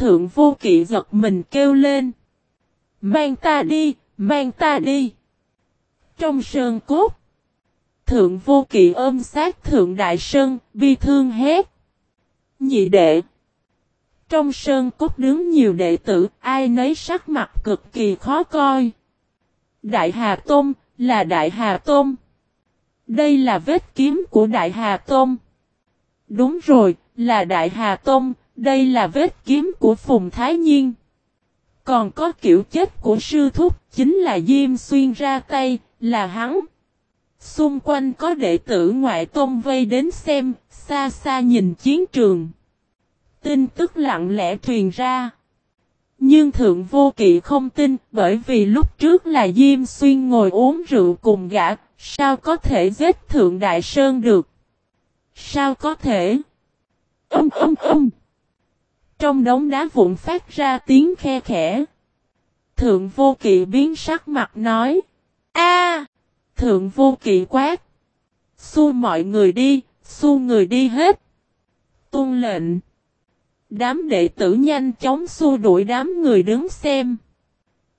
Thượng vô kỵ giật mình kêu lên. Mang ta đi, mang ta đi. Trong sơn cốt. Thượng vô kỵ ôm sát thượng đại sơn, bi thương hét. Nhị đệ. Trong sơn cốt đứng nhiều đệ tử, ai nấy sắc mặt cực kỳ khó coi. Đại Hà Tôn, là Đại Hà Tôn. Đây là vết kiếm của Đại Hà Tôn. Đúng rồi, là Đại Hà Tôn, đây là vết kiếm của Phùng Thái Nhiên. Còn có kiểu chết của sư thúc, chính là Diêm Xuyên ra tay, là hắn. Xung quanh có đệ tử ngoại tôn vây đến xem, xa xa nhìn chiến trường. Tin tức lặng lẽ truyền ra. Nhưng Thượng Vô Kỵ không tin, bởi vì lúc trước là Diêm Xuyên ngồi uống rượu cùng gã, sao có thể giết Thượng Đại Sơn được? Sao có thể? Âm âm âm! Trong đống đá vụn phát ra tiếng khe khẽ. Thượng Vô Kỵ biến sắc mặt nói. a Thượng Vô Kỵ quát! Xu mọi người đi, xu người đi hết! Tôn lệnh! Đám đệ tử nhanh chóng xua đuổi đám người đứng xem.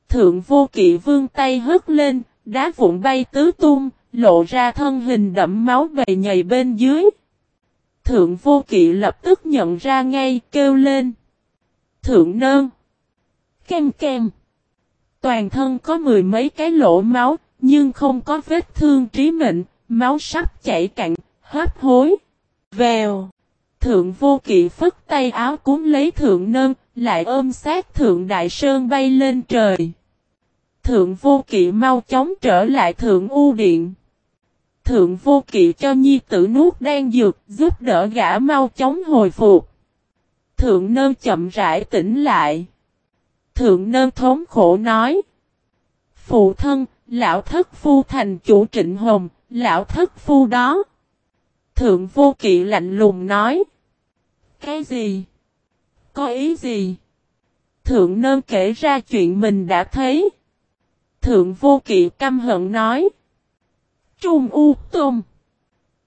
Thượng vô kỵ vương tay hất lên, đá vụn bay tứ tung, lộ ra thân hình đậm máu bầy nhầy bên dưới. Thượng vô kỵ lập tức nhận ra ngay, kêu lên. Thượng nơn. Kem kem. Toàn thân có mười mấy cái lỗ máu, nhưng không có vết thương trí mệnh, máu sắp chảy cạn, hấp hối. Vèo. Thượng vô kỵ phất tay áo cuốn lấy thượng nơn, lại ôm sát thượng đại sơn bay lên trời. Thượng vô kỵ mau chóng trở lại thượng u điện. Thượng vô kỵ cho nhi tử nuốt đang dược, giúp đỡ gã mau chóng hồi phục. Thượng nơ chậm rãi tỉnh lại. Thượng nơ thống khổ nói. Phụ thân, lão thất phu thành chủ trịnh hồng, lão thất phu đó. Thượng vô kỵ lạnh lùng nói. Cái gì? Có ý gì? Thượng nơ kể ra chuyện mình đã thấy. Thượng vô kỵ căm hận nói. Trung U Tôm.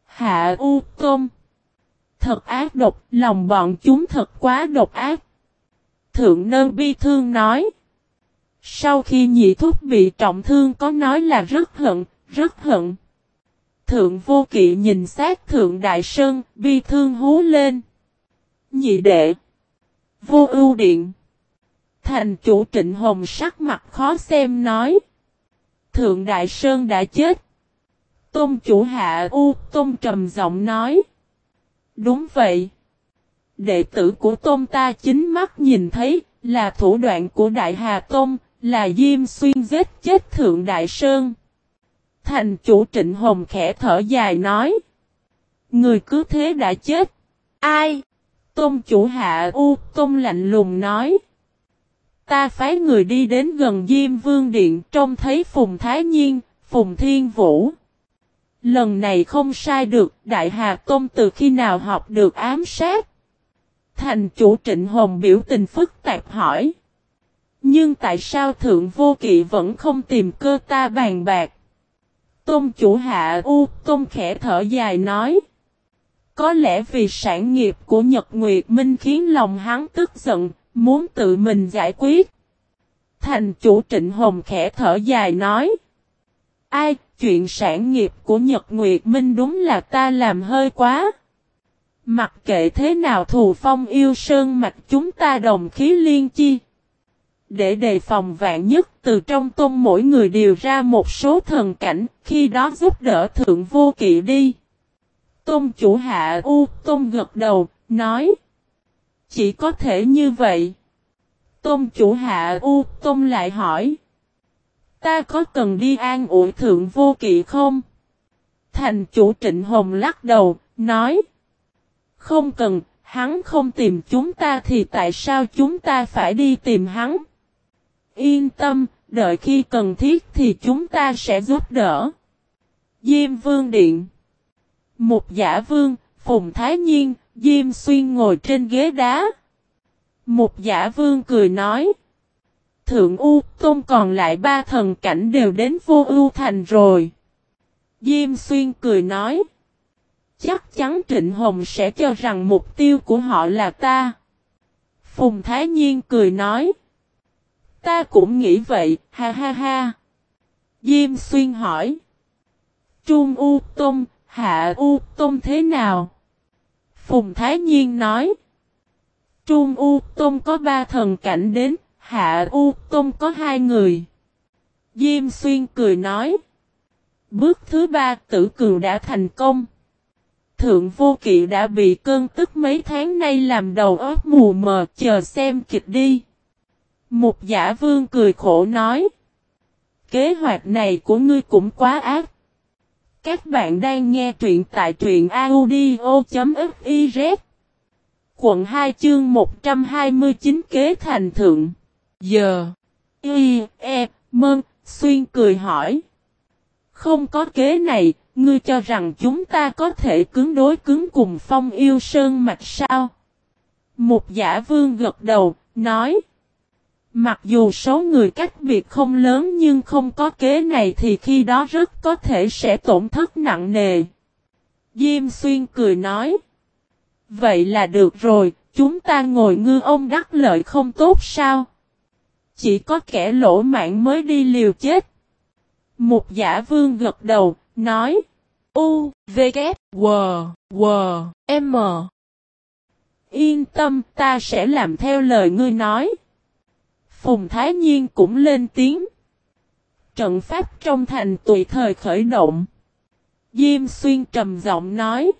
Hạ U Tôm. Thật ác độc, lòng bọn chúng thật quá độc ác. Thượng nơn bi thương nói. Sau khi nhị thúc bị trọng thương có nói là rất hận, rất hận. Thượng vô kỵ nhìn sát thượng đại sơn, bi thương hú lên. Nhị đệ. Vô ưu điện. Thành chủ trịnh hồng sắc mặt khó xem nói. Thượng đại sơn đã chết. Tôn chủ hạ u tôn trầm giọng nói. Đúng vậy. Đệ tử của tôn ta chính mắt nhìn thấy là thủ đoạn của đại hà tôn là Diêm Xuyên giết chết Thượng Đại Sơn. Thành chủ Trịnh Hồng khẽ thở dài nói. Người cứ thế đã chết. Ai? Tôn chủ hạ U Tôn lạnh lùng nói. Ta phái người đi đến gần Diêm Vương Điện trông thấy Phùng Thái Nhiên, Phùng Thiên Vũ. Lần này không sai được, Đại Hà Tôn từ khi nào học được ám sát? Thành chủ Trịnh Hồng biểu tình phức tạp hỏi. Nhưng tại sao Thượng Vô Kỵ vẫn không tìm cơ ta bàn bạc? Tôn chủ hạ U, Tôn khẽ thở dài nói. Có lẽ vì sản nghiệp của Nhật Nguyệt Minh khiến lòng hắn tức giận, muốn tự mình giải quyết. Thành chủ Trịnh Hồng khẽ thở dài nói. Ai, chuyện sản nghiệp của Nhật Nguyệt Minh đúng là ta làm hơi quá. Mặc kệ thế nào thù phong yêu sơn mạch chúng ta đồng khí liên chi. Để đề phòng vạn nhất từ trong tôn mỗi người điều ra một số thần cảnh, khi đó giúp đỡ thượng vô kỵ đi. Tôn chủ hạ U, Tôn gật đầu, nói. Chỉ có thể như vậy. Tôn chủ hạ U, Tôn lại hỏi. Ta có cần đi an ủi thượng vô kỵ không? Thành chủ trịnh hồng lắc đầu, nói. Không cần, hắn không tìm chúng ta thì tại sao chúng ta phải đi tìm hắn? Yên tâm, đợi khi cần thiết thì chúng ta sẽ giúp đỡ. Diêm Vương Điện một giả vương, Phùng Thái Nhiên, Diêm Xuyên ngồi trên ghế đá. Một giả vương cười nói. Thượng U Tôn còn lại ba thần cảnh đều đến vô ưu thành rồi. Diêm Xuyên cười nói. Chắc chắn Trịnh Hồng sẽ cho rằng mục tiêu của họ là ta. Phùng Thái Nhiên cười nói. Ta cũng nghĩ vậy, ha ha ha. Diêm Xuyên hỏi. Trung U Tôn, Hạ U Tôn thế nào? Phùng Thái Nhiên nói. Trung U Tôn có ba thần cảnh đến, Hạ U Tôn có hai người. Diêm Xuyên cười nói. Bước thứ ba, tử cường đã thành công. Thượng vô kỵ đã bị cơn tức mấy tháng nay làm đầu óc mù mờ, chờ xem kịch đi. Một giả vương cười khổ nói. Kế hoạch này của ngươi cũng quá ác. Các bạn đang nghe truyện tại truyện audio.fif Quận 2 chương 129 kế thành thượng. Giờ. Y, E, Mơn, Xuyên cười hỏi. Không có kế này, ngươi cho rằng chúng ta có thể cứng đối cứng cùng phong yêu sơn mạch sao? Một giả vương gật đầu, nói. Mặc dù số người cách biệt không lớn nhưng không có kế này thì khi đó rất có thể sẽ tổn thất nặng nề. Diêm xuyên cười nói. Vậy là được rồi, chúng ta ngồi ngư ông đắc lợi không tốt sao? Chỉ có kẻ lỗ mạng mới đi liều chết. Một giả vương gật đầu, nói. U, V, K, W, W, M. Yên tâm, ta sẽ làm theo lời ngươi nói. Phùng Thái Nhiên cũng lên tiếng. Trận pháp trong thành tùy thời khởi động. Diêm Xuyên trầm giọng nói.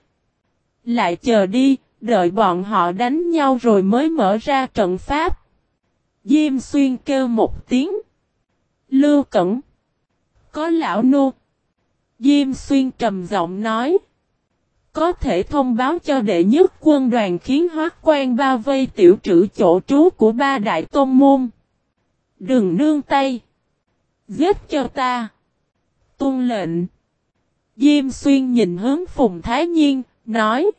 Lại chờ đi, đợi bọn họ đánh nhau rồi mới mở ra trận pháp. Diêm Xuyên kêu một tiếng. Lưu Cẩn. Có lão nô. Diêm Xuyên trầm giọng nói. Có thể thông báo cho đệ nhất quân đoàn khiến hoác quan bao vây tiểu trữ chỗ trú của ba đại tôn môn. Đừng nương tay. Giết cho ta. Tuân lệnh. Diêm xuyên nhìn hướng Phùng Thái Nhiên, nói.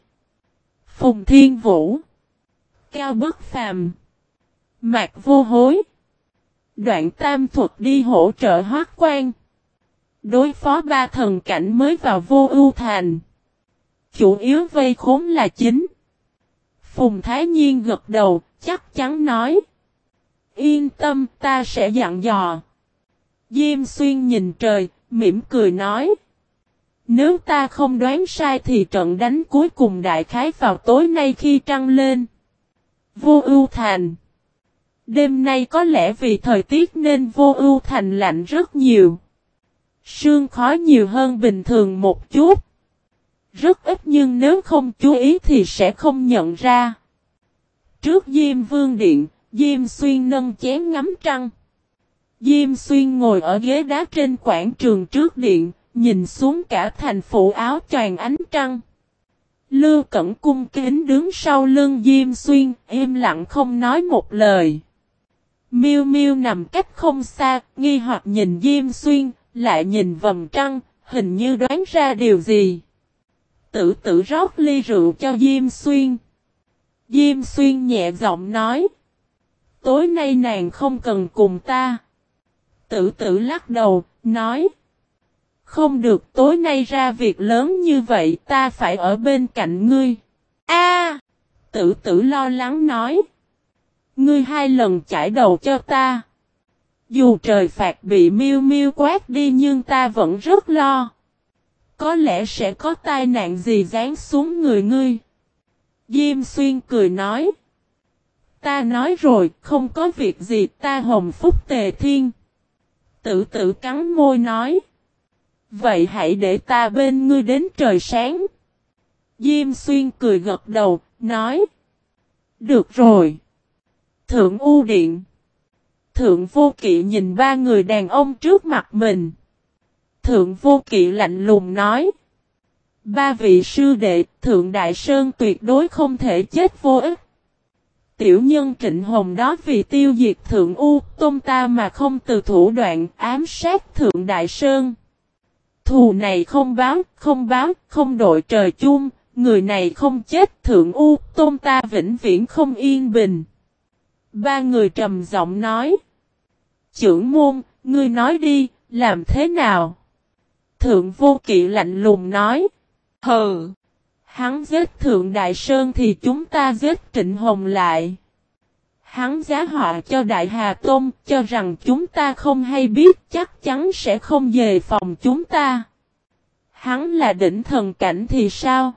Phùng Thiên Vũ. Cao bất phàm. Mạc vô hối. Đoạn tam thuật đi hỗ trợ hoác quan. Đối phó ba thần cảnh mới vào vô ưu thành. Chủ yếu vây khốn là chính. Phùng Thái Nhiên gật đầu, chắc chắn nói. Yên tâm, ta sẽ dặn dò. Diêm xuyên nhìn trời, mỉm cười nói. Nếu ta không đoán sai thì trận đánh cuối cùng đại khái vào tối nay khi trăng lên. Vô ưu thành. Đêm nay có lẽ vì thời tiết nên vô ưu thành lạnh rất nhiều. Sương khói nhiều hơn bình thường một chút. Rất ít nhưng nếu không chú ý thì sẽ không nhận ra. Trước Diêm Vương Điện, Diêm Xuyên nâng chén ngắm trăng. Diêm Xuyên ngồi ở ghế đá trên quảng trường trước điện, nhìn xuống cả thành phủ áo choàng ánh trăng. Lưu Cẩn cung kính đứng sau lưng Diêm Xuyên, im lặng không nói một lời. Miêu Miêu nằm cách không xa, nghi hoặc nhìn Diêm Xuyên, lại nhìn vầng trăng, hình như đoán ra điều gì. Tử tử rót ly rượu cho Diêm Xuyên. Diêm Xuyên nhẹ giọng nói. Tối nay nàng không cần cùng ta. Tử tử lắc đầu, nói. Không được tối nay ra việc lớn như vậy ta phải ở bên cạnh ngươi. A, Tử tử lo lắng nói. Ngươi hai lần chải đầu cho ta. Dù trời phạt bị miêu miêu quát đi nhưng ta vẫn rất lo. Có lẽ sẽ có tai nạn gì dán xuống người ngươi. Diêm xuyên cười nói. Ta nói rồi, không có việc gì ta hồng phúc tề thiên. Tử tử cắn môi nói. Vậy hãy để ta bên ngươi đến trời sáng. Diêm xuyên cười gật đầu, nói. Được rồi. Thượng U Điện. Thượng Vô Kỵ nhìn ba người đàn ông trước mặt mình. Thượng Vô Kỵ lạnh lùng nói. Ba vị sư đệ, Thượng Đại Sơn tuyệt đối không thể chết vô ích. Tiểu nhân Trịnh Hồng đó vì tiêu diệt Thượng U, Tôn ta mà không từ thủ đoạn ám sát Thượng Đại Sơn. Thù này không báo, không báo, không đội trời chung, người này không chết Thượng U, Tôn ta vĩnh viễn không yên bình. Ba người trầm giọng nói. Chưởng môn, ngươi nói đi, làm thế nào? Thượng vô kỵ lạnh lùng nói. Hừ. Hắn giết Thượng Đại Sơn thì chúng ta giết Trịnh Hồng lại. Hắn giá họa cho Đại Hà Tôn cho rằng chúng ta không hay biết chắc chắn sẽ không về phòng chúng ta. Hắn là đỉnh thần cảnh thì sao?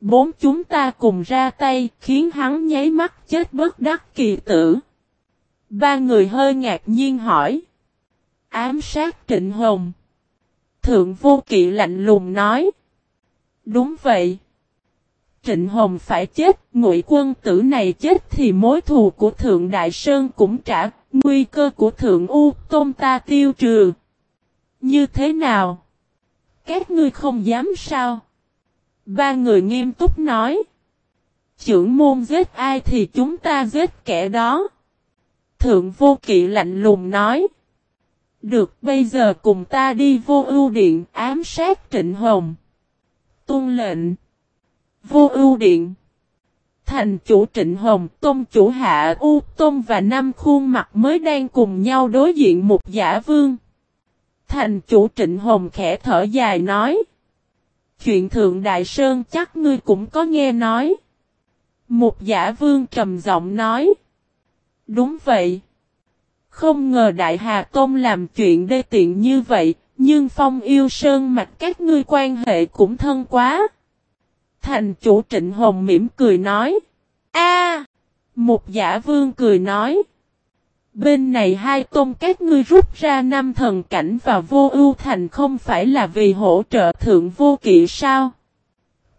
Bốn chúng ta cùng ra tay khiến hắn nháy mắt chết bất đắc kỳ tử. Ba người hơi ngạc nhiên hỏi. Ám sát Trịnh Hồng. Thượng vô kỵ lạnh lùng nói. Đúng vậy. Trịnh Hồng phải chết, ngụy quân tử này chết thì mối thù của Thượng Đại Sơn cũng trả, nguy cơ của Thượng U Tôn ta tiêu trừ. Như thế nào? Các ngươi không dám sao? Ba người nghiêm túc nói. Chưởng môn giết ai thì chúng ta giết kẻ đó. Thượng vô kỵ lạnh lùng nói. Được bây giờ cùng ta đi vô ưu điện ám sát trịnh hồng. Tôn lệnh. Vô ưu điện. Thành chủ trịnh hồng, tôn chủ hạ u, tôn và năm khuôn mặt mới đang cùng nhau đối diện một giả vương. Thành chủ trịnh hồng khẽ thở dài nói. Chuyện thượng đại sơn chắc ngươi cũng có nghe nói. Một giả vương trầm giọng nói. Đúng vậy. Không ngờ Đại Hà Tôn làm chuyện đê tiện như vậy, nhưng Phong yêu Sơn mạch các ngươi quan hệ cũng thân quá. Thành chủ Trịnh Hồng mỉm cười nói. a Một giả vương cười nói. Bên này hai tôn các ngươi rút ra năm thần cảnh và vô ưu thành không phải là vì hỗ trợ thượng vô kỵ sao?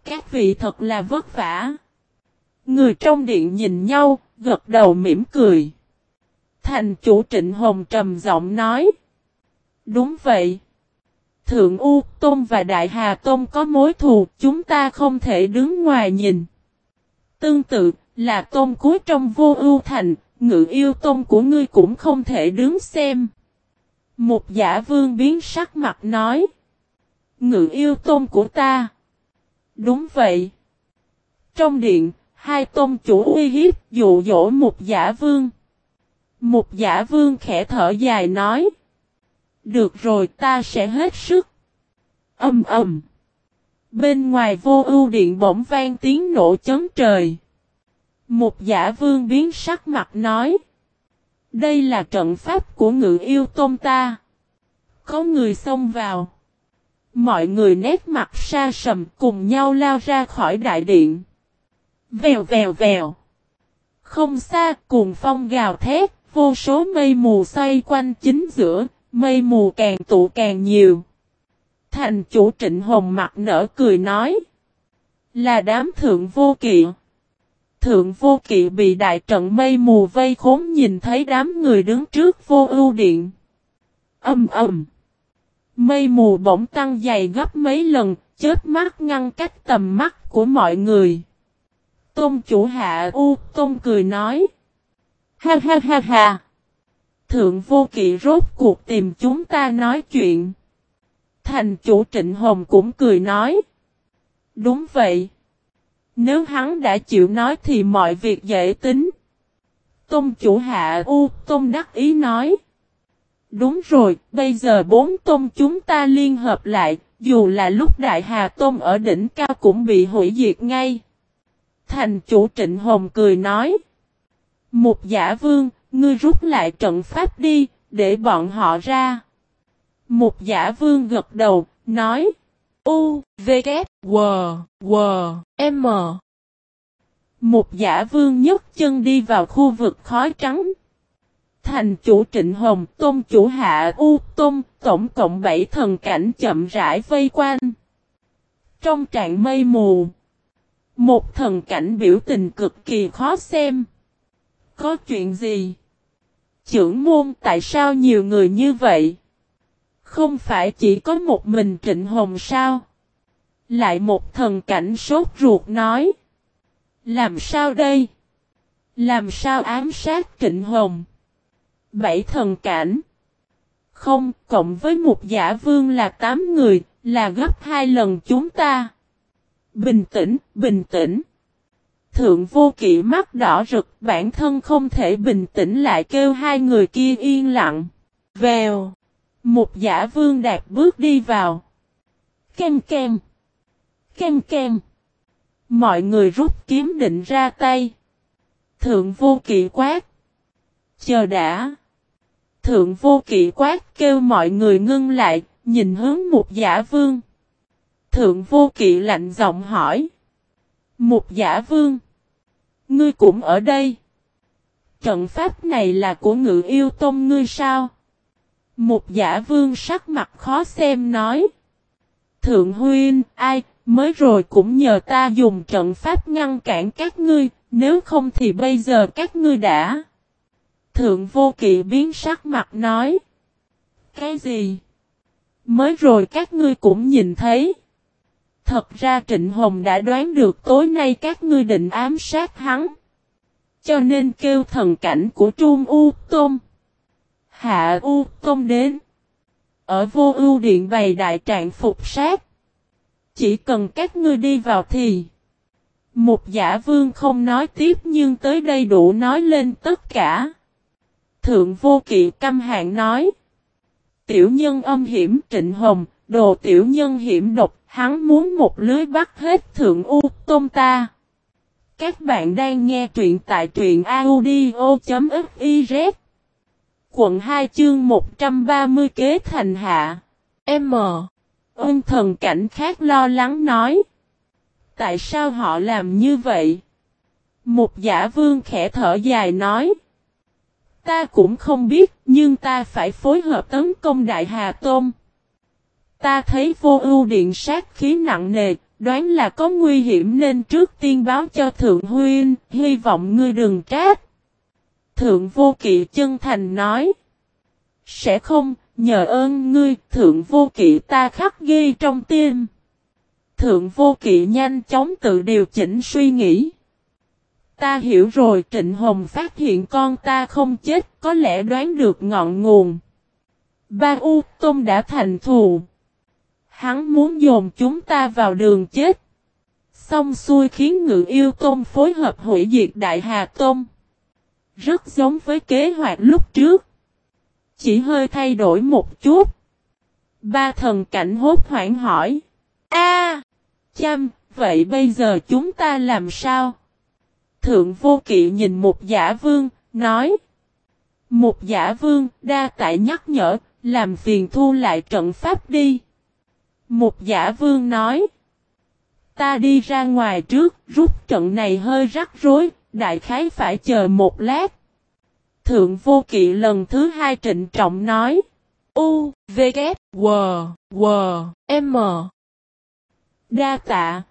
Các vị thật là vất vả. Người trong điện nhìn nhau, gật đầu mỉm cười. Thành chủ trịnh hồng trầm giọng nói. Đúng vậy. Thượng U Tôn và Đại Hà Tôn có mối thù, chúng ta không thể đứng ngoài nhìn. Tương tự, là Tôn cuối trong vô ưu thành, ngự yêu Tôn của ngươi cũng không thể đứng xem. Một giả vương biến sắc mặt nói. Ngự yêu Tôn của ta. Đúng vậy. Trong điện, hai tôn chủ uy hiếp dụ dỗ một giả vương. Một giả vương khẽ thở dài nói. Được rồi ta sẽ hết sức. Âm ầm. Bên ngoài vô ưu điện bỗng vang tiếng nổ chấn trời. Một giả vương biến sắc mặt nói. Đây là trận pháp của ngự yêu tôn ta. Có người xông vào. Mọi người nét mặt xa sầm cùng nhau lao ra khỏi đại điện. Vèo vèo vèo. Không xa cùng phong gào thét, vô số mây mù xoay quanh chính giữa, mây mù càng tụ càng nhiều. Thành chủ trịnh hồng mặt nở cười nói. Là đám thượng vô kỵ. Thượng vô kỵ bị đại trận mây mù vây khốn nhìn thấy đám người đứng trước vô ưu điện. Âm ầm. Mây mù bỗng tăng dày gấp mấy lần, chết mắt ngăn cách tầm mắt của mọi người. Tôn chủ hạ U, Tôn cười nói. Ha ha ha ha. Thượng vô kỵ rốt cuộc tìm chúng ta nói chuyện. Thành chủ Trịnh Hồng cũng cười nói. Đúng vậy. Nếu hắn đã chịu nói thì mọi việc dễ tính. Tôn chủ hạ U, Tôn đắc ý nói. Đúng rồi, bây giờ bốn tôn chúng ta liên hợp lại, dù là lúc Đại Hà Tôn ở đỉnh cao cũng bị hủy diệt ngay. Thành chủ Trịnh Hồng cười nói. Một giả vương, ngươi rút lại trận pháp đi, để bọn họ ra. Một giả vương gật đầu, nói. U, V, K, W, W, M. Một giả vương nhấc chân đi vào khu vực khói trắng. Thành chủ Trịnh Hồng, Tôn chủ Hạ U, Tôn, tổng cộng bảy thần cảnh chậm rãi vây quanh. Trong trạng mây mù, một thần cảnh biểu tình cực kỳ khó xem. Có chuyện gì? Chưởng môn tại sao nhiều người như vậy? Không phải chỉ có một mình Trịnh Hồng sao? Lại một thần cảnh sốt ruột nói. Làm sao đây? Làm sao ám sát Trịnh Hồng? Bảy thần cảnh. Không, cộng với một giả vương là tám người, là gấp hai lần chúng ta. Bình tĩnh, bình tĩnh. Thượng vô kỵ mắt đỏ rực, bản thân không thể bình tĩnh lại kêu hai người kia yên lặng. Vèo. Một giả vương đạt bước đi vào. Kem kem. Kem kem. Mọi người rút kiếm định ra tay. Thượng vô kỵ quát. Chờ đã. Thượng vô kỵ quát kêu mọi người ngưng lại, nhìn hướng một giả vương. Thượng vô kỵ lạnh giọng hỏi. Một giả vương. Ngươi cũng ở đây. Trận pháp này là của ngự yêu tôn ngươi sao? Một giả vương sắc mặt khó xem nói. Thượng huyên, ai, mới rồi cũng nhờ ta dùng trận pháp ngăn cản các ngươi, nếu không thì bây giờ các ngươi đã. Thượng vô kỵ biến sắc mặt nói. Cái gì? Mới rồi các ngươi cũng nhìn thấy. Thật ra Trịnh Hồng đã đoán được tối nay các ngươi định ám sát hắn. Cho nên kêu thần cảnh của Trung U Tôn. Hạ U Tôn đến. Ở vô ưu điện bày đại trạng phục sát. Chỉ cần các ngươi đi vào thì. Một giả vương không nói tiếp nhưng tới đây đủ nói lên tất cả. Thượng vô kỵ căm hạn nói. Tiểu nhân âm hiểm trịnh hồng, đồ tiểu nhân hiểm độc, hắn muốn một lưới bắt hết thượng u Tôm ta. Các bạn đang nghe truyện tại truyện audio.fif Quận 2 chương 130 kế thành hạ M. Ân thần cảnh khác lo lắng nói. Tại sao họ làm như vậy? Một giả vương khẽ thở dài nói. Ta cũng không biết, nhưng ta phải phối hợp tấn công Đại Hà Tôn. Ta thấy vô ưu điện sát khí nặng nề, đoán là có nguy hiểm nên trước tiên báo cho Thượng Huynh, hy vọng ngươi đừng trách. Thượng vô kỵ chân thành nói. Sẽ không, nhờ ơn ngươi, thượng vô kỵ ta khắc ghi trong tim. Thượng vô kỵ nhanh chóng tự điều chỉnh suy nghĩ. Ta hiểu rồi Trịnh Hồng phát hiện con ta không chết có lẽ đoán được ngọn nguồn. Ba U Tôn đã thành thù. Hắn muốn dồn chúng ta vào đường chết. Xong xuôi khiến ngự yêu Tôn phối hợp hủy diệt Đại Hà Tôn. Rất giống với kế hoạch lúc trước. Chỉ hơi thay đổi một chút. Ba thần cảnh hốt hoảng hỏi. A, chăm, vậy bây giờ chúng ta làm sao? Thượng vô kỵ nhìn một giả vương, nói. Một giả vương, đa tại nhắc nhở, làm phiền thu lại trận pháp đi. Một giả vương nói. Ta đi ra ngoài trước, rút trận này hơi rắc rối, đại khái phải chờ một lát. Thượng vô kỵ lần thứ hai trịnh trọng nói. U, V, K, W, W, M. Đa tạ.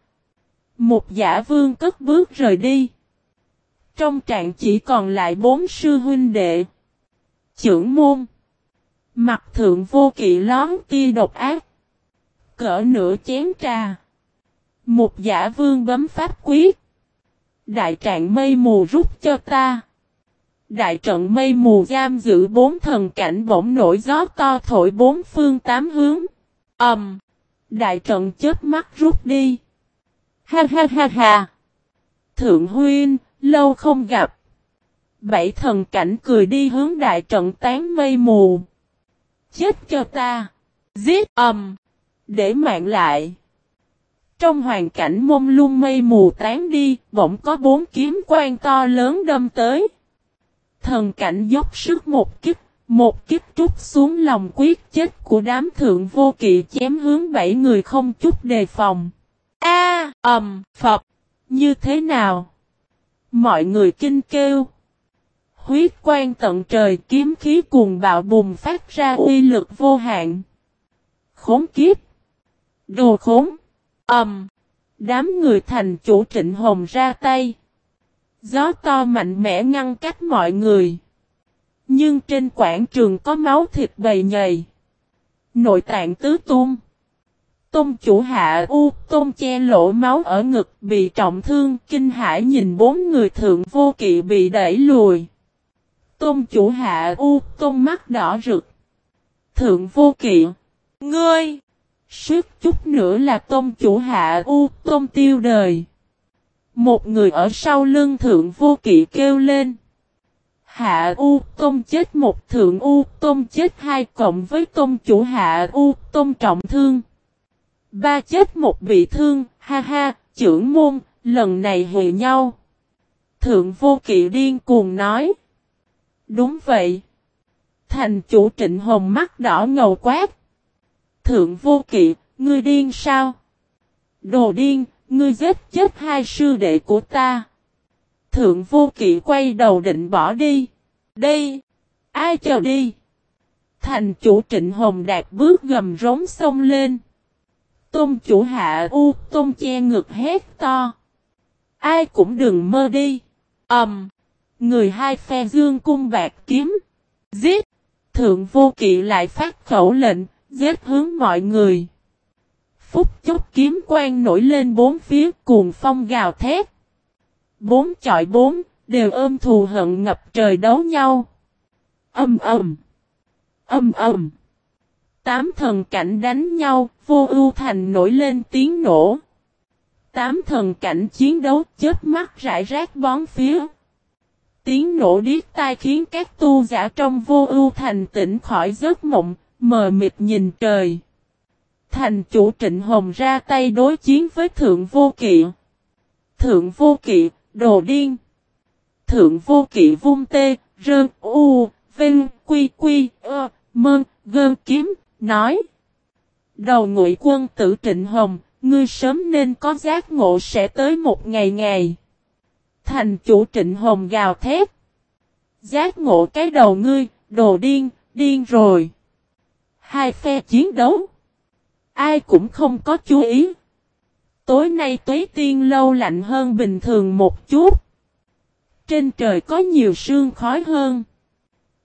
Một giả vương cất bước rời đi. Trong trạng chỉ còn lại bốn sư huynh đệ. Chưởng môn. Mặt thượng vô kỵ lón tia độc ác. Cỡ nửa chén trà. Một giả vương bấm pháp quyết. Đại trạng mây mù rút cho ta. Đại trận mây mù giam giữ bốn thần cảnh bỗng nổi gió to thổi bốn phương tám hướng. Ầm. Um, đại trận chết mắt rút đi. Ha ha ha ha. Thượng huyên, lâu không gặp. Bảy thần cảnh cười đi hướng đại trận tán mây mù. Chết cho ta. Giết ầm. Um, để mạng lại. Trong hoàn cảnh mông lung mây mù tán đi, bỗng có bốn kiếm quan to lớn đâm tới. Thần cảnh dốc sức một kích, một kích trút xuống lòng quyết chết của đám thượng vô kỵ chém hướng bảy người không chút đề phòng. A, ầm, Phật, như thế nào? Mọi người kinh kêu. Huyết quan tận trời kiếm khí cuồng bạo bùng phát ra uy lực vô hạn. Khốn kiếp. Đồ khốn. Ầm. Đám người thành chủ trịnh hồng ra tay. Gió to mạnh mẽ ngăn cách mọi người. Nhưng trên quảng trường có máu thịt bầy nhầy. Nội tạng tứ tung. Tôn chủ hạ u, tôn che lỗ máu ở ngực bị trọng thương, kinh hãi nhìn bốn người thượng vô kỵ bị đẩy lùi. Tôn chủ hạ u, tôn mắt đỏ rực. Thượng vô kỵ. Ngươi! Sức chút nữa là tôn chủ hạ u, tôn tiêu đời. Một người ở sau lưng thượng vô kỵ kêu lên. Hạ U Tôn chết một thượng U Tôn chết hai cộng với Tôn chủ Hạ U Tôn trọng thương. Ba chết một bị thương, ha ha, trưởng môn, lần này hề nhau. Thượng vô kỵ điên cuồng nói. Đúng vậy. Thành chủ trịnh hồng mắt đỏ ngầu quát. Thượng vô kỵ, ngươi điên sao? Đồ điên, ngươi giết chết hai sư đệ của ta. Thượng vô kỵ quay đầu định bỏ đi. Đây! Ai chờ đi? Thành chủ trịnh hồng đạt bước gầm rống sông lên. Tôn chủ hạ u, tôn che ngực hét to. Ai cũng đừng mơ đi. ầm, Um, người hai phe dương cung bạc kiếm. Giết! Thượng vô kỵ lại phát khẩu lệnh, giết hướng mọi người. Phúc chốc kiếm quang nổi lên bốn phía cuồng phong gào thét. Bốn chọi bốn, đều ôm thù hận ngập trời đấu nhau. Âm ầm. Âm ầm. Tám thần cảnh đánh nhau, vô ưu thành nổi lên tiếng nổ. Tám thần cảnh chiến đấu chết mắt rải rác bón phía. Tiếng nổ điếc tai khiến các tu giả trong vô ưu thành tỉnh khỏi giấc mộng, mờ mịt nhìn trời. Thành chủ trịnh hồng ra tay đối chiến với thượng vô kỵ. Thượng vô kỵ, đồ điên. Thượng vô kỵ vung tê, rơn, u, vinh, quy, quy, ơ, mơn, gơn kiếm, nói. Đầu ngụy quân tử trịnh hồng, ngươi sớm nên có giác ngộ sẽ tới một ngày ngày. Thành chủ trịnh hồng gào thét. Giác ngộ cái đầu ngươi, đồ điên, điên rồi. Hai phe chiến đấu. Ai cũng không có chú ý. Tối nay tuế tiên lâu lạnh hơn bình thường một chút. Trên trời có nhiều sương khói hơn.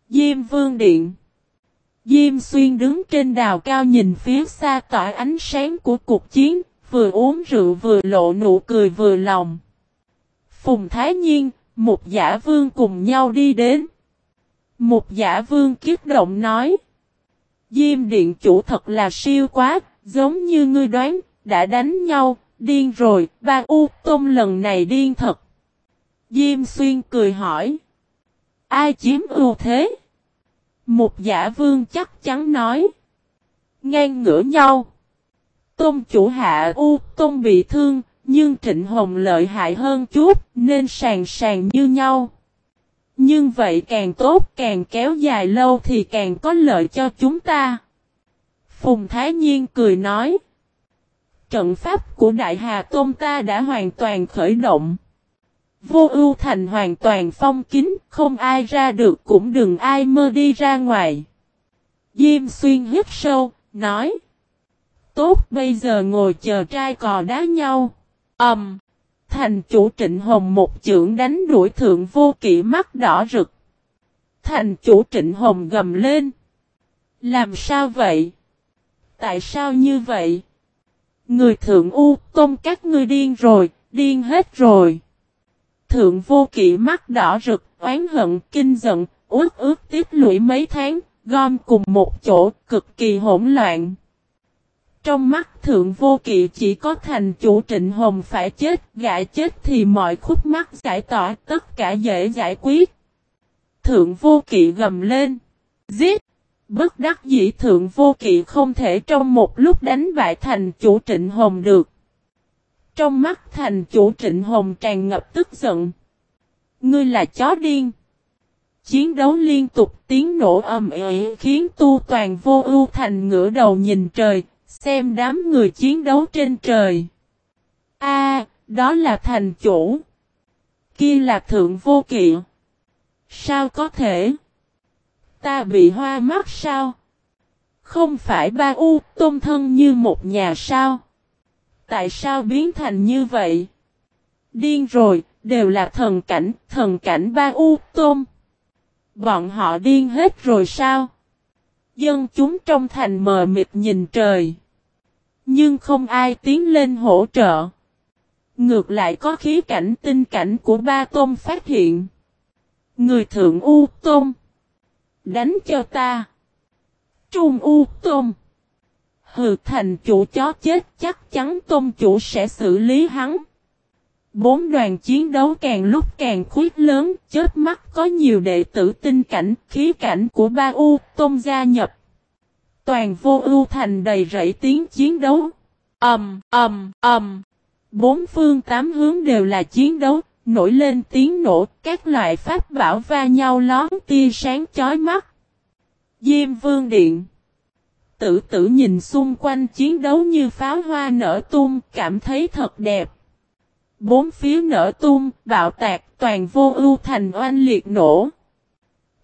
Diêm vương điện. Diêm xuyên đứng trên đào cao nhìn phía xa tỏa ánh sáng của cuộc chiến, vừa uống rượu vừa lộ nụ cười vừa lòng. Phùng Thái Nhiên, một giả vương cùng nhau đi đến. Một giả vương kiết động nói. Diêm điện chủ thật là siêu quá, giống như ngươi đoán, đã đánh nhau, điên rồi, ba U Tôn lần này điên thật. Diêm xuyên cười hỏi. Ai chiếm ưu thế? Một giả vương chắc chắn nói. Ngang ngửa nhau. Tôn chủ hạ U Tôn bị thương, nhưng Trịnh Hồng lợi hại hơn chút, nên sàng sàng như nhau. Nhưng vậy càng tốt càng kéo dài lâu thì càng có lợi cho chúng ta. Phùng Thái Nhiên cười nói. Trận pháp của Đại Hà Tôn ta đã hoàn toàn khởi động. Vô ưu thành hoàn toàn phong kín, không ai ra được cũng đừng ai mơ đi ra ngoài. Diêm xuyên hít sâu, nói. Tốt bây giờ ngồi chờ trai cò đá nhau. Ẩm. Um, thành chủ trịnh hồng một chưởng đánh đuổi thượng vô kỵ mắt đỏ rực. Thành chủ trịnh hồng gầm lên. Làm sao vậy? Tại sao như vậy? Người thượng u tôn các ngươi điên rồi, điên hết rồi. Thượng vô kỵ mắt đỏ rực, oán hận, kinh giận, út ướt tiếp lũy mấy tháng, gom cùng một chỗ, cực kỳ hỗn loạn. Trong mắt thượng vô kỵ chỉ có thành chủ trịnh hồng phải chết, gã chết thì mọi khúc mắc giải tỏa tất cả dễ giải quyết. Thượng vô kỵ gầm lên. Giết! Bất đắc dĩ thượng vô kỵ không thể trong một lúc đánh bại thành chủ trịnh hồng được. Trong mắt thành chủ trịnh hồng tràn ngập tức giận. Ngươi là chó điên. Chiến đấu liên tục tiếng nổ ầm ĩ khiến tu toàn vô ưu thành ngửa đầu nhìn trời, xem đám người chiến đấu trên trời. A, đó là thành chủ. Kia là thượng vô kỵ. Sao có thể? Ta bị hoa mắt sao? Không phải ba u tôn thân như một nhà sao? Tại sao biến thành như vậy? Điên rồi, đều là thần cảnh, thần cảnh ba u tôn. Bọn họ điên hết rồi sao? Dân chúng trong thành mờ mịt nhìn trời. Nhưng không ai tiến lên hỗ trợ. Ngược lại có khí cảnh tinh cảnh của ba tôm phát hiện. Người thượng U tôm Đánh cho ta. Trung U tôm Hừ thành chủ chó chết chắc chắn tôm chủ sẽ xử lý hắn. Bốn đoàn chiến đấu càng lúc càng khuyết lớn, chết mắt có nhiều đệ tử tinh cảnh, khí cảnh của ba U tôn gia nhập. Toàn vô ưu thành đầy rẫy tiếng chiến đấu. Ầm, ầm, ầm. Bốn phương tám hướng đều là chiến đấu, nổi lên tiếng nổ, các loại pháp bảo va nhau lón tia sáng chói mắt. Diêm Vương Điện Tử tử nhìn xung quanh chiến đấu như pháo hoa nở tung, cảm thấy thật đẹp. Bốn phía nở tung, bạo tạc, toàn vô ưu thành oanh liệt nổ.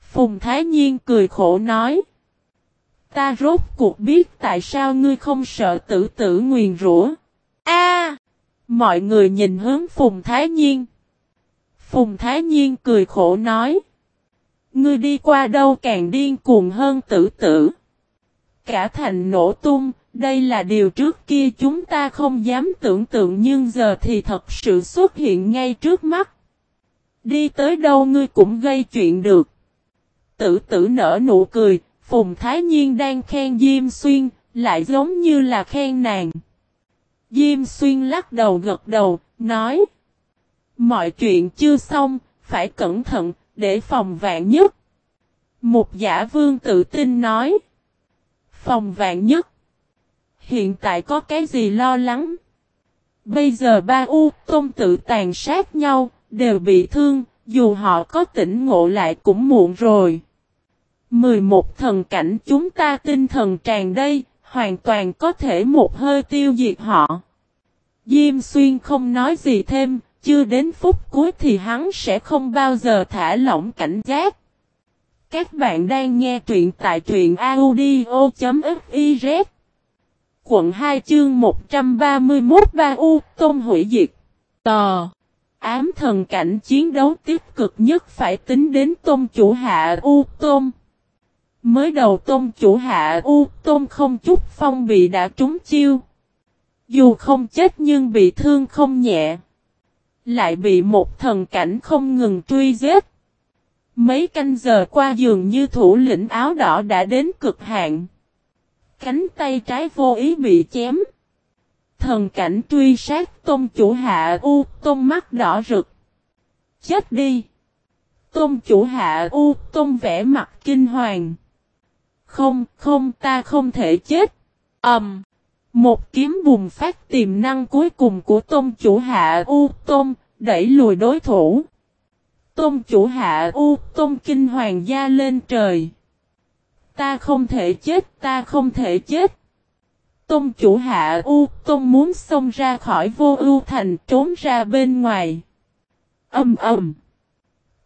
Phùng Thái Nhiên cười khổ nói. Ta rốt cuộc biết tại sao ngươi không sợ tử tử nguyền rủa. A! mọi người nhìn hướng Phùng Thái Nhiên. Phùng Thái Nhiên cười khổ nói. Ngươi đi qua đâu càng điên cuồng hơn tử tử. Cả thành nổ tung, đây là điều trước kia chúng ta không dám tưởng tượng nhưng giờ thì thật sự xuất hiện ngay trước mắt. Đi tới đâu ngươi cũng gây chuyện được. Tử tử nở nụ cười, Phùng Thái Nhiên đang khen Diêm Xuyên, lại giống như là khen nàng. Diêm Xuyên lắc đầu gật đầu, nói. Mọi chuyện chưa xong, phải cẩn thận, để phòng vạn nhất. Một giả vương tự tin nói. Phòng vạn nhất. Hiện tại có cái gì lo lắng? Bây giờ ba U tôn tự tàn sát nhau, đều bị thương, dù họ có tỉnh ngộ lại cũng muộn rồi. 11 thần cảnh chúng ta tinh thần tràn đây, hoàn toàn có thể một hơi tiêu diệt họ. Diêm xuyên không nói gì thêm, chưa đến phút cuối thì hắn sẽ không bao giờ thả lỏng cảnh giác. Các bạn đang nghe truyện tại truyện audio.fiz Quận 2 chương 131 ba U Tôn hủy diệt Tò Ám thần cảnh chiến đấu tiếp cực nhất phải tính đến Tôn chủ hạ U Tôn Mới đầu Tôn chủ hạ U Tôn không chút phong bị đã trúng chiêu Dù không chết nhưng bị thương không nhẹ Lại bị một thần cảnh không ngừng truy giết Mấy canh giờ qua dường như thủ lĩnh áo đỏ đã đến cực hạn. Cánh tay trái vô ý bị chém. Thần cảnh truy sát tôn chủ hạ U, tôn mắt đỏ rực. Chết đi! Tôn chủ hạ U, tôn vẽ mặt kinh hoàng. Không, không, ta không thể chết. Ẩm! Um, một kiếm bùng phát tiềm năng cuối cùng của tôn chủ hạ U, tôn, đẩy lùi đối thủ. Tôn chủ hạ U, tôn kinh hoàng gia lên trời. Ta không thể chết, ta không thể chết. Tôn chủ hạ U, tôn muốn xông ra khỏi vô ưu thành trốn ra bên ngoài. Âm ầm.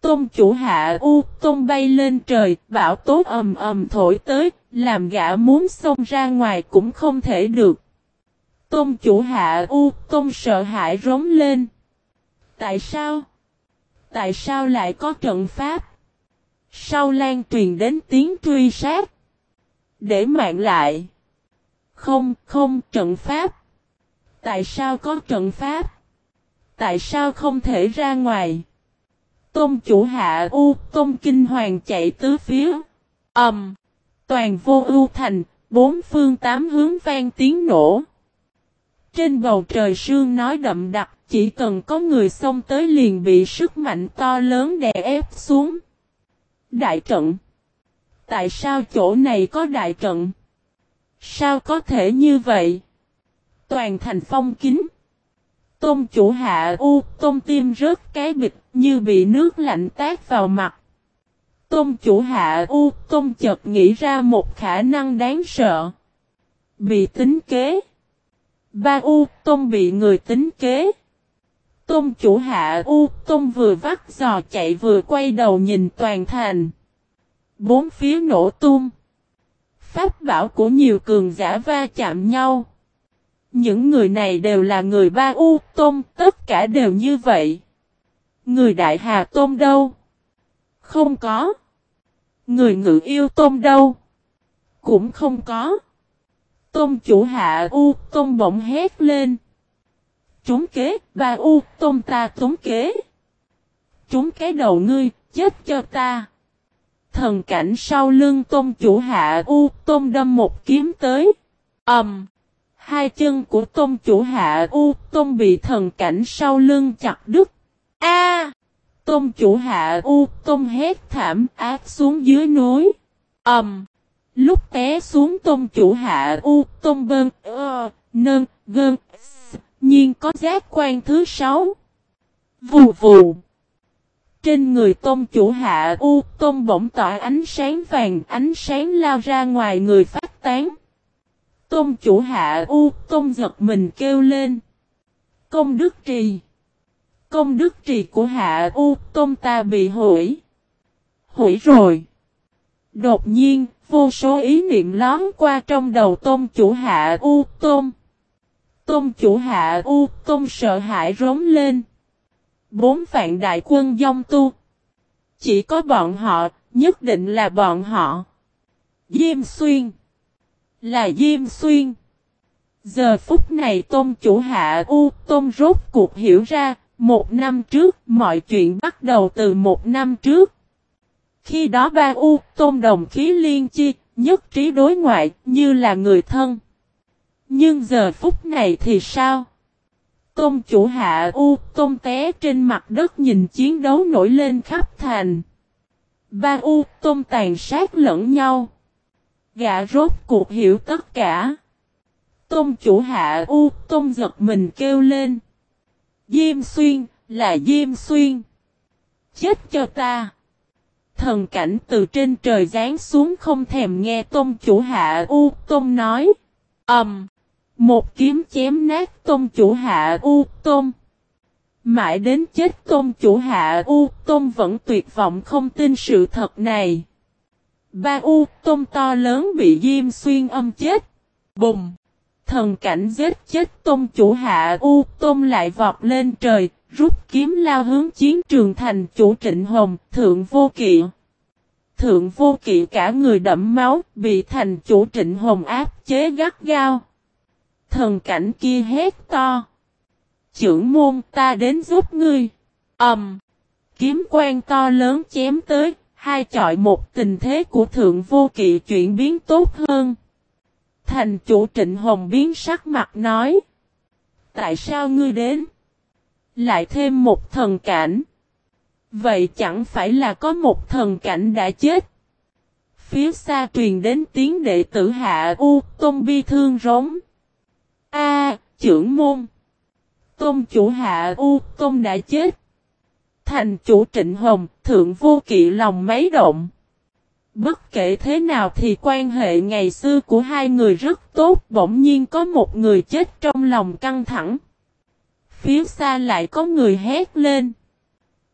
Tôn chủ hạ U, tôn bay lên trời, bão tố ầm ầm thổi tới, làm gã muốn xông ra ngoài cũng không thể được. Tôn chủ hạ U, tôn sợ hãi rống lên. Tại sao? Tại sao lại có trận pháp? Sau lan truyền đến tiếng truy sát. Để mạng lại. Không, không, trận pháp. Tại sao có trận pháp? Tại sao không thể ra ngoài? Tôn chủ hạ U, Tôn Kinh Hoàng chạy tứ phía. Ẩm. Um, toàn vô ưu thành, bốn phương tám hướng vang tiếng nổ. Trên bầu trời sương nói đậm đặc, chỉ cần có người xông tới liền bị sức mạnh to lớn đè ép xuống. Đại trận. Tại sao chỗ này có đại trận? Sao có thể như vậy? Toàn thành phong kính. Tôn chủ hạ u, tôn tim rớt cái bịch như bị nước lạnh tát vào mặt. Tôn chủ hạ u, tôn chợt nghĩ ra một khả năng đáng sợ. Bị tính kế. Ba u, tôn bị người tính kế. Tôn chủ hạ U, Tôn vừa vắt giò chạy vừa quay đầu nhìn toàn thành. Bốn phía nổ tung. Pháp bảo của nhiều cường giả va chạm nhau. Những người này đều là người ba U, Tôn, tất cả đều như vậy. Người đại hà Tôn đâu? Không có. Người ngự yêu Tôn đâu? Cũng không có. Tôn chủ hạ U, Tôn bỗng hét lên. Trúng kế, ba u, tôm ta trúng kế. Trúng cái đầu ngươi, chết cho ta. Thần cảnh sau lưng tôm chủ hạ u, tôm đâm một kiếm tới. ầm, um, Hai chân của tôm chủ hạ u, tôm bị thần cảnh sau lưng chặt đứt. A! À, tôm chủ hạ u, tôm hét thảm ác xuống dưới núi. ầm, um, Lúc té xuống tôm chủ hạ u, tôm bơn, ơ, nâng gơn, nhiên có giác quan thứ sáu. Vù vù. Trên người tôn chủ hạ U tôn bỗng tỏa ánh sáng vàng ánh sáng lao ra ngoài người phát tán. Tôn chủ hạ U tôn giật mình kêu lên. Công đức trì. Công đức trì của hạ U tôn ta bị hủy. Hủy rồi. Đột nhiên, vô số ý niệm lón qua trong đầu tôn chủ hạ U tôn. Tôn chủ hạ U tôn sợ hãi rống lên. Bốn vạn đại quân dông tu. Chỉ có bọn họ, nhất định là bọn họ. Diêm xuyên. Là Diêm xuyên. Giờ phút này tôn chủ hạ U tôn rốt cuộc hiểu ra, một năm trước mọi chuyện bắt đầu từ một năm trước. Khi đó ba U tôn đồng khí liên chi, nhất trí đối ngoại như là người thân. Nhưng giờ phút này thì sao? Tôn chủ hạ U tôn té trên mặt đất nhìn chiến đấu nổi lên khắp thành. Ba U tôn tàn sát lẫn nhau. Gã rốt cuộc hiểu tất cả. Tôn chủ hạ U tôn giật mình kêu lên. Diêm xuyên, là Diêm xuyên. Chết cho ta. Thần cảnh từ trên trời giáng xuống không thèm nghe tôn chủ hạ U tôn nói. Ẩm. Um, một kiếm chém nát tôn chủ hạ U tôn. Mãi đến chết tôn chủ hạ U tôn vẫn tuyệt vọng không tin sự thật này. Ba U tôm to lớn bị Diêm Xuyên âm chết. Bùng! Thần cảnh giết chết tôm chủ hạ U tôm lại vọt lên trời, rút kiếm lao hướng chiến trường thành chủ trịnh hồng, thượng vô kỵ. Thượng vô kỵ cả người đẫm máu, bị thành chủ trịnh hồng áp chế gắt gao. Thần cảnh kia hét to. Chưởng môn ta đến giúp ngươi. Ẩm. Um, kiếm quang to lớn chém tới, hai chọi một tình thế của thượng vô kỵ chuyển biến tốt hơn. Thành chủ trịnh hồng biến sắc mặt nói. Tại sao ngươi đến? Lại thêm một thần cảnh. Vậy chẳng phải là có một thần cảnh đã chết. Phía xa truyền đến tiếng đệ tử hạ U Tôn bi thương rống. A, trưởng môn. Tôn chủ hạ U Tôn đã chết. Thành chủ trịnh hồng, thượng vô kỵ lòng mấy động. Bất kể thế nào thì quan hệ ngày xưa của hai người rất tốt, bỗng nhiên có một người chết trong lòng căng thẳng. Phía xa lại có người hét lên.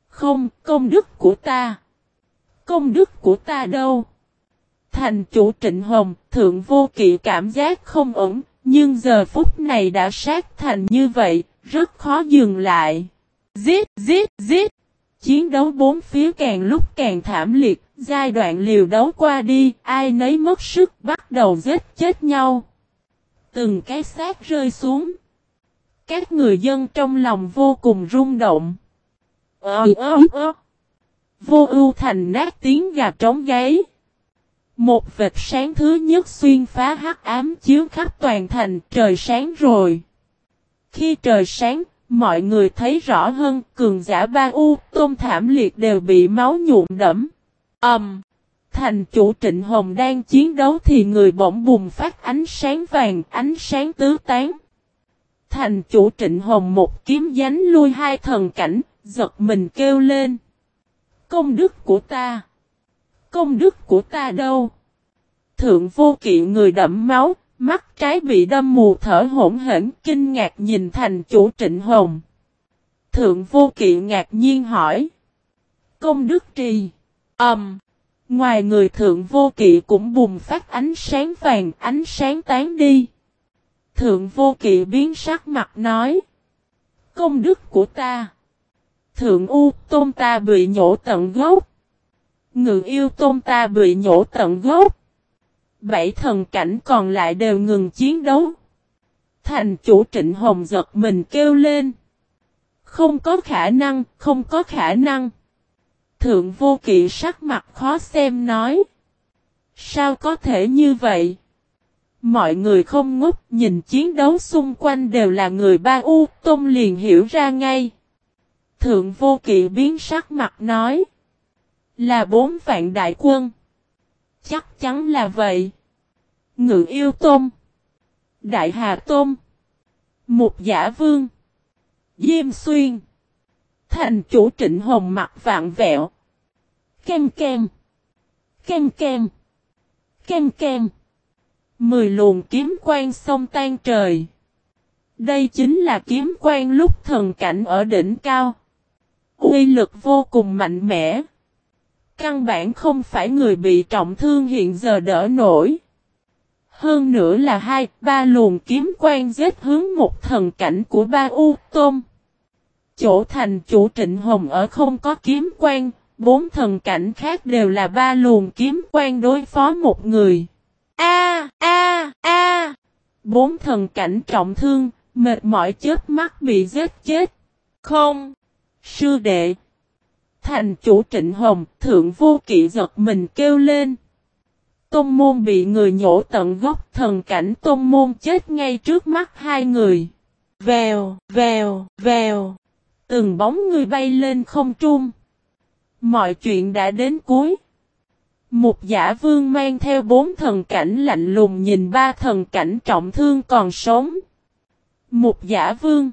Không, công đức của ta. Công đức của ta đâu? Thành chủ trịnh hồng, thượng vô kỵ cảm giác không ổn, nhưng giờ phút này đã sát thành như vậy, rất khó dừng lại. Giết, giết, giết. Chiến đấu bốn phía càng lúc càng thảm liệt, giai đoạn liều đấu qua đi, ai nấy mất sức bắt đầu giết chết nhau. Từng cái xác rơi xuống. Các người dân trong lòng vô cùng rung động. Ờ ơ ơ. Vô ưu thành nát tiếng gà trống gáy. Một vệt sáng thứ nhất xuyên phá hắc ám chiếu khắp toàn thành trời sáng rồi. Khi trời sáng, mọi người thấy rõ hơn cường giả ba u tôm thảm liệt đều bị máu nhuộm đẫm. ầm, Um, thành chủ trịnh hồng đang chiến đấu thì người bỗng bùng phát ánh sáng vàng, ánh sáng tứ tán. Thành chủ trịnh hồng một kiếm dánh lui hai thần cảnh, giật mình kêu lên. Công đức của ta! Công đức của ta đâu? Thượng vô kỵ người đẫm máu, mắt trái bị đâm mù thở hỗn hển kinh ngạc nhìn thành chủ trịnh hồng. Thượng vô kỵ ngạc nhiên hỏi. Công đức trì. Âm. Um, ngoài người thượng vô kỵ cũng bùng phát ánh sáng vàng, ánh sáng tán đi. Thượng vô kỵ biến sắc mặt nói. Công đức của ta. Thượng u tôn ta bị nhổ tận gốc. Ngự yêu tôn ta bị nhổ tận gốc. Bảy thần cảnh còn lại đều ngừng chiến đấu. Thành chủ trịnh hồng giật mình kêu lên. Không có khả năng, không có khả năng. Thượng vô kỵ sắc mặt khó xem nói. Sao có thể như vậy? Mọi người không ngốc nhìn chiến đấu xung quanh đều là người ba u, tôn liền hiểu ra ngay. Thượng vô kỵ biến sắc mặt nói. Là bốn vạn đại quân. Chắc chắn là vậy. Ngự yêu tôm. Đại hà tôm. Một giả vương. Diêm xuyên. Thành chủ trịnh hồng mặt vạn vẹo. Kem kem. Kem kem. Kem kem. Mười luồng kiếm quang sông tan trời. Đây chính là kiếm quang lúc thần cảnh ở đỉnh cao. Uy lực vô cùng mạnh mẽ. Căn bản không phải người bị trọng thương hiện giờ đỡ nổi. Hơn nữa là hai, ba luồng kiếm quan giết hướng một thần cảnh của ba U Tôn. Chỗ thành chủ trịnh hồng ở không có kiếm quan, bốn thần cảnh khác đều là ba luồng kiếm quan đối phó một người. A a a Bốn thần cảnh trọng thương, mệt mỏi chết mắt bị giết chết. Không. Sư đệ. Thành chủ trịnh hồng, thượng vô kỵ giật mình kêu lên. Tôn môn bị người nhổ tận gốc thần cảnh tôn môn chết ngay trước mắt hai người. Vèo, vèo, vèo. Từng bóng người bay lên không trung. Mọi chuyện đã đến cuối. Một giả vương mang theo bốn thần cảnh lạnh lùng nhìn ba thần cảnh trọng thương còn sống. Một giả vương.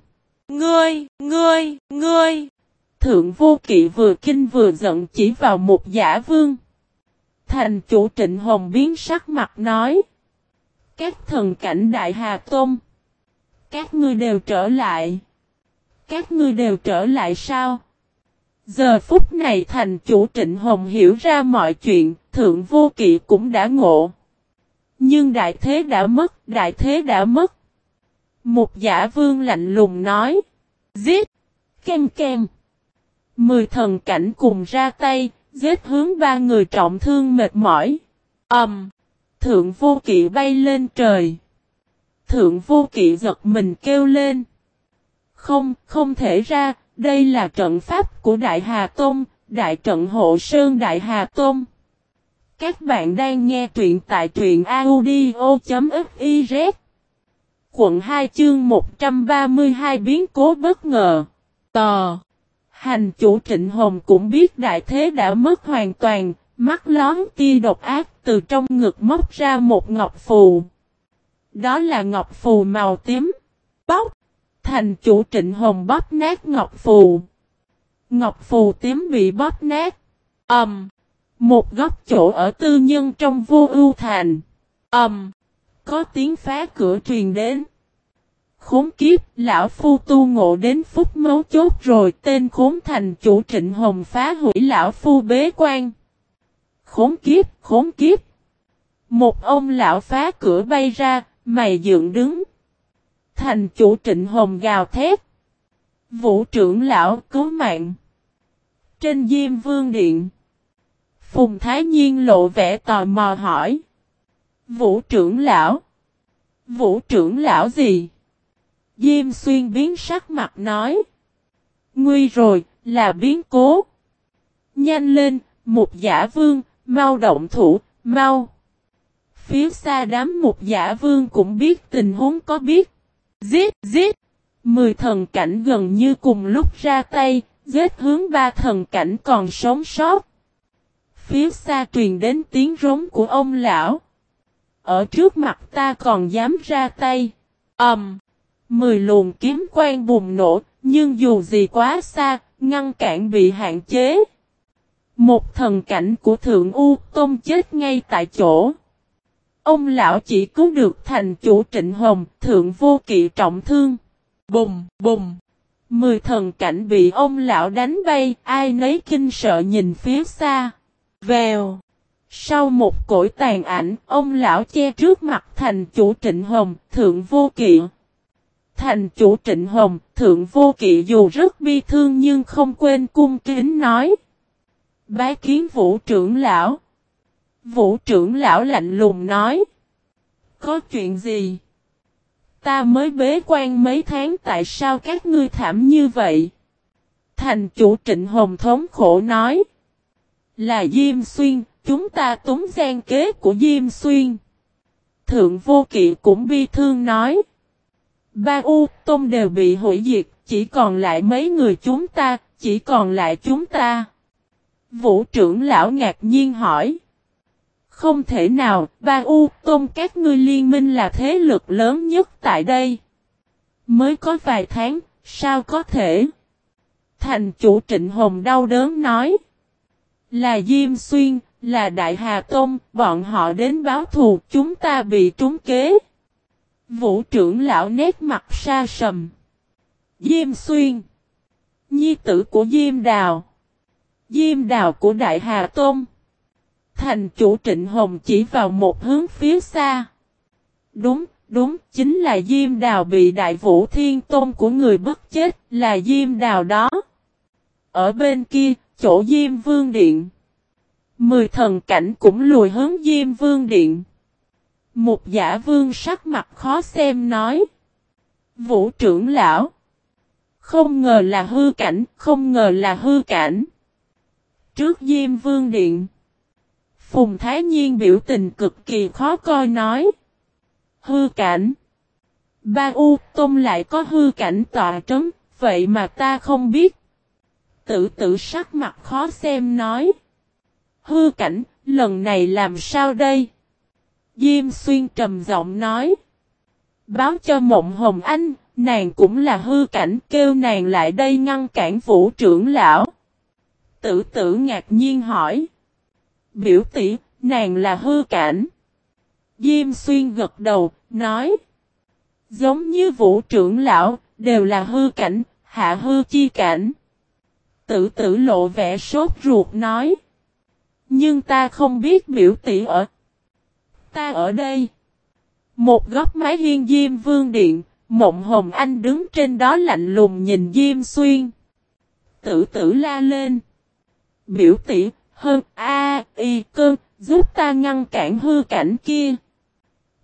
Ngươi, ngươi, ngươi. Thượng vô kỵ vừa kinh vừa giận chỉ vào một giả vương. Thành chủ trịnh hồng biến sắc mặt nói. Các thần cảnh đại hà tôn. Các ngươi đều trở lại. Các ngươi đều trở lại sao? Giờ phút này thành chủ trịnh hồng hiểu ra mọi chuyện, thượng vô kỵ cũng đã ngộ. Nhưng đại thế đã mất, đại thế đã mất. Một giả vương lạnh lùng nói. Giết! Kem kem! Mười thần cảnh cùng ra tay, giết hướng ba người trọng thương mệt mỏi. Ẩm! Um, thượng vô kỵ bay lên trời. Thượng vô kỵ giật mình kêu lên. Không, không thể ra, đây là trận pháp của Đại Hà Tôn, Đại trận hộ Sơn Đại Hà Tôn. Các bạn đang nghe truyện tại truyện audio.fiz Quận 2 chương 132 biến cố bất ngờ. Tò. Hành chủ Trịnh Hồng cũng biết đại thế đã mất hoàn toàn, mắt lón tia độc ác từ trong ngực móc ra một ngọc phù. Đó là ngọc phù màu tím. Bóc. Thành chủ Trịnh Hồng bóp nát ngọc phù. Ngọc phù tím bị bóp nát. Ầm. Um. Một góc chỗ ở tư nhân trong vô ưu thành. Ầm. Um. Có tiếng phá cửa truyền đến. Khốn kiếp, lão phu tu ngộ đến phút mấu chốt rồi tên khốn thành chủ trịnh hồng phá hủy lão phu bế quan. Khốn kiếp, khốn kiếp. Một ông lão phá cửa bay ra, mày dựng đứng. Thành chủ trịnh hồng gào thét. Vũ trưởng lão cứu mạng. Trên Diêm Vương Điện. Phùng Thái Nhiên lộ vẻ tò mò hỏi. Vũ trưởng lão. Vũ trưởng lão gì? Diêm xuyên biến sắc mặt nói. Nguy rồi, là biến cố. Nhanh lên, một giả vương, mau động thủ, mau. Phía xa đám một giả vương cũng biết tình huống có biết. Giết, giết. Mười thần cảnh gần như cùng lúc ra tay, giết hướng ba thần cảnh còn sống sót. Phía xa truyền đến tiếng rống của ông lão. Ở trước mặt ta còn dám ra tay. Ẩm. Um. Mười luồng kiếm quang bùng nổ, nhưng dù gì quá xa, ngăn cản bị hạn chế. Một thần cảnh của Thượng U Tôn chết ngay tại chỗ. Ông lão chỉ cứu được thành chủ trịnh hồng, thượng vô kỵ trọng thương. Bùng, bùng. Mười thần cảnh bị ông lão đánh bay, ai nấy kinh sợ nhìn phía xa. Vèo. Sau một cõi tàn ảnh, ông lão che trước mặt thành chủ trịnh hồng, thượng vô kỵ. Thành chủ trịnh hồng, thượng vô kỵ dù rất bi thương nhưng không quên cung kính nói. Bái kiến vũ trưởng lão. Vũ trưởng lão lạnh lùng nói. Có chuyện gì? Ta mới bế quan mấy tháng tại sao các ngươi thảm như vậy? Thành chủ trịnh hồng thống khổ nói. Là Diêm Xuyên, chúng ta túng gian kế của Diêm Xuyên. Thượng vô kỵ cũng bi thương nói. Ba U Tôn đều bị hủy diệt, chỉ còn lại mấy người chúng ta, chỉ còn lại chúng ta. Vũ trưởng lão ngạc nhiên hỏi. Không thể nào, ba U Tôn các ngươi liên minh là thế lực lớn nhất tại đây. Mới có vài tháng, sao có thể? Thành chủ Trịnh Hồng đau đớn nói. Là Diêm Xuyên, là Đại Hà Tôn, bọn họ đến báo thù chúng ta bị trúng kế. Vũ trưởng lão nét mặt xa sầm. Diêm Xuyên. Nhi tử của Diêm Đào. Diêm Đào của Đại Hà Tôn. Thành chủ Trịnh Hồng chỉ vào một hướng phía xa. Đúng, đúng, chính là Diêm Đào bị Đại Vũ Thiên Tôn của người bất chết, là Diêm Đào đó. Ở bên kia, chỗ Diêm Vương Điện. Mười thần cảnh cũng lùi hướng Diêm Vương Điện. Một giả vương sắc mặt khó xem nói. Vũ trưởng lão. Không ngờ là hư cảnh, không ngờ là hư cảnh. Trước Diêm Vương Điện. Phùng Thái Nhiên biểu tình cực kỳ khó coi nói. Hư cảnh. Ba U Tôn lại có hư cảnh tọa trấn, vậy mà ta không biết. Tự tự sắc mặt khó xem nói. Hư cảnh, lần này làm sao đây? Diêm xuyên trầm giọng nói. Báo cho mộng hồng anh, nàng cũng là hư cảnh kêu nàng lại đây ngăn cản vũ trưởng lão. Tử tử ngạc nhiên hỏi. Biểu tỷ, nàng là hư cảnh. Diêm xuyên gật đầu, nói. Giống như vũ trưởng lão, đều là hư cảnh, hạ hư chi cảnh. Tử tử lộ vẻ sốt ruột nói. Nhưng ta không biết biểu tỷ ở. Ta ở đây. Một góc mái hiên Diêm Vương Điện, Mộng Hồng Anh đứng trên đó lạnh lùng nhìn Diêm Xuyên. Tử tử la lên. Biểu tỷ, hơn A, Y, cơn, giúp ta ngăn cản hư cảnh kia.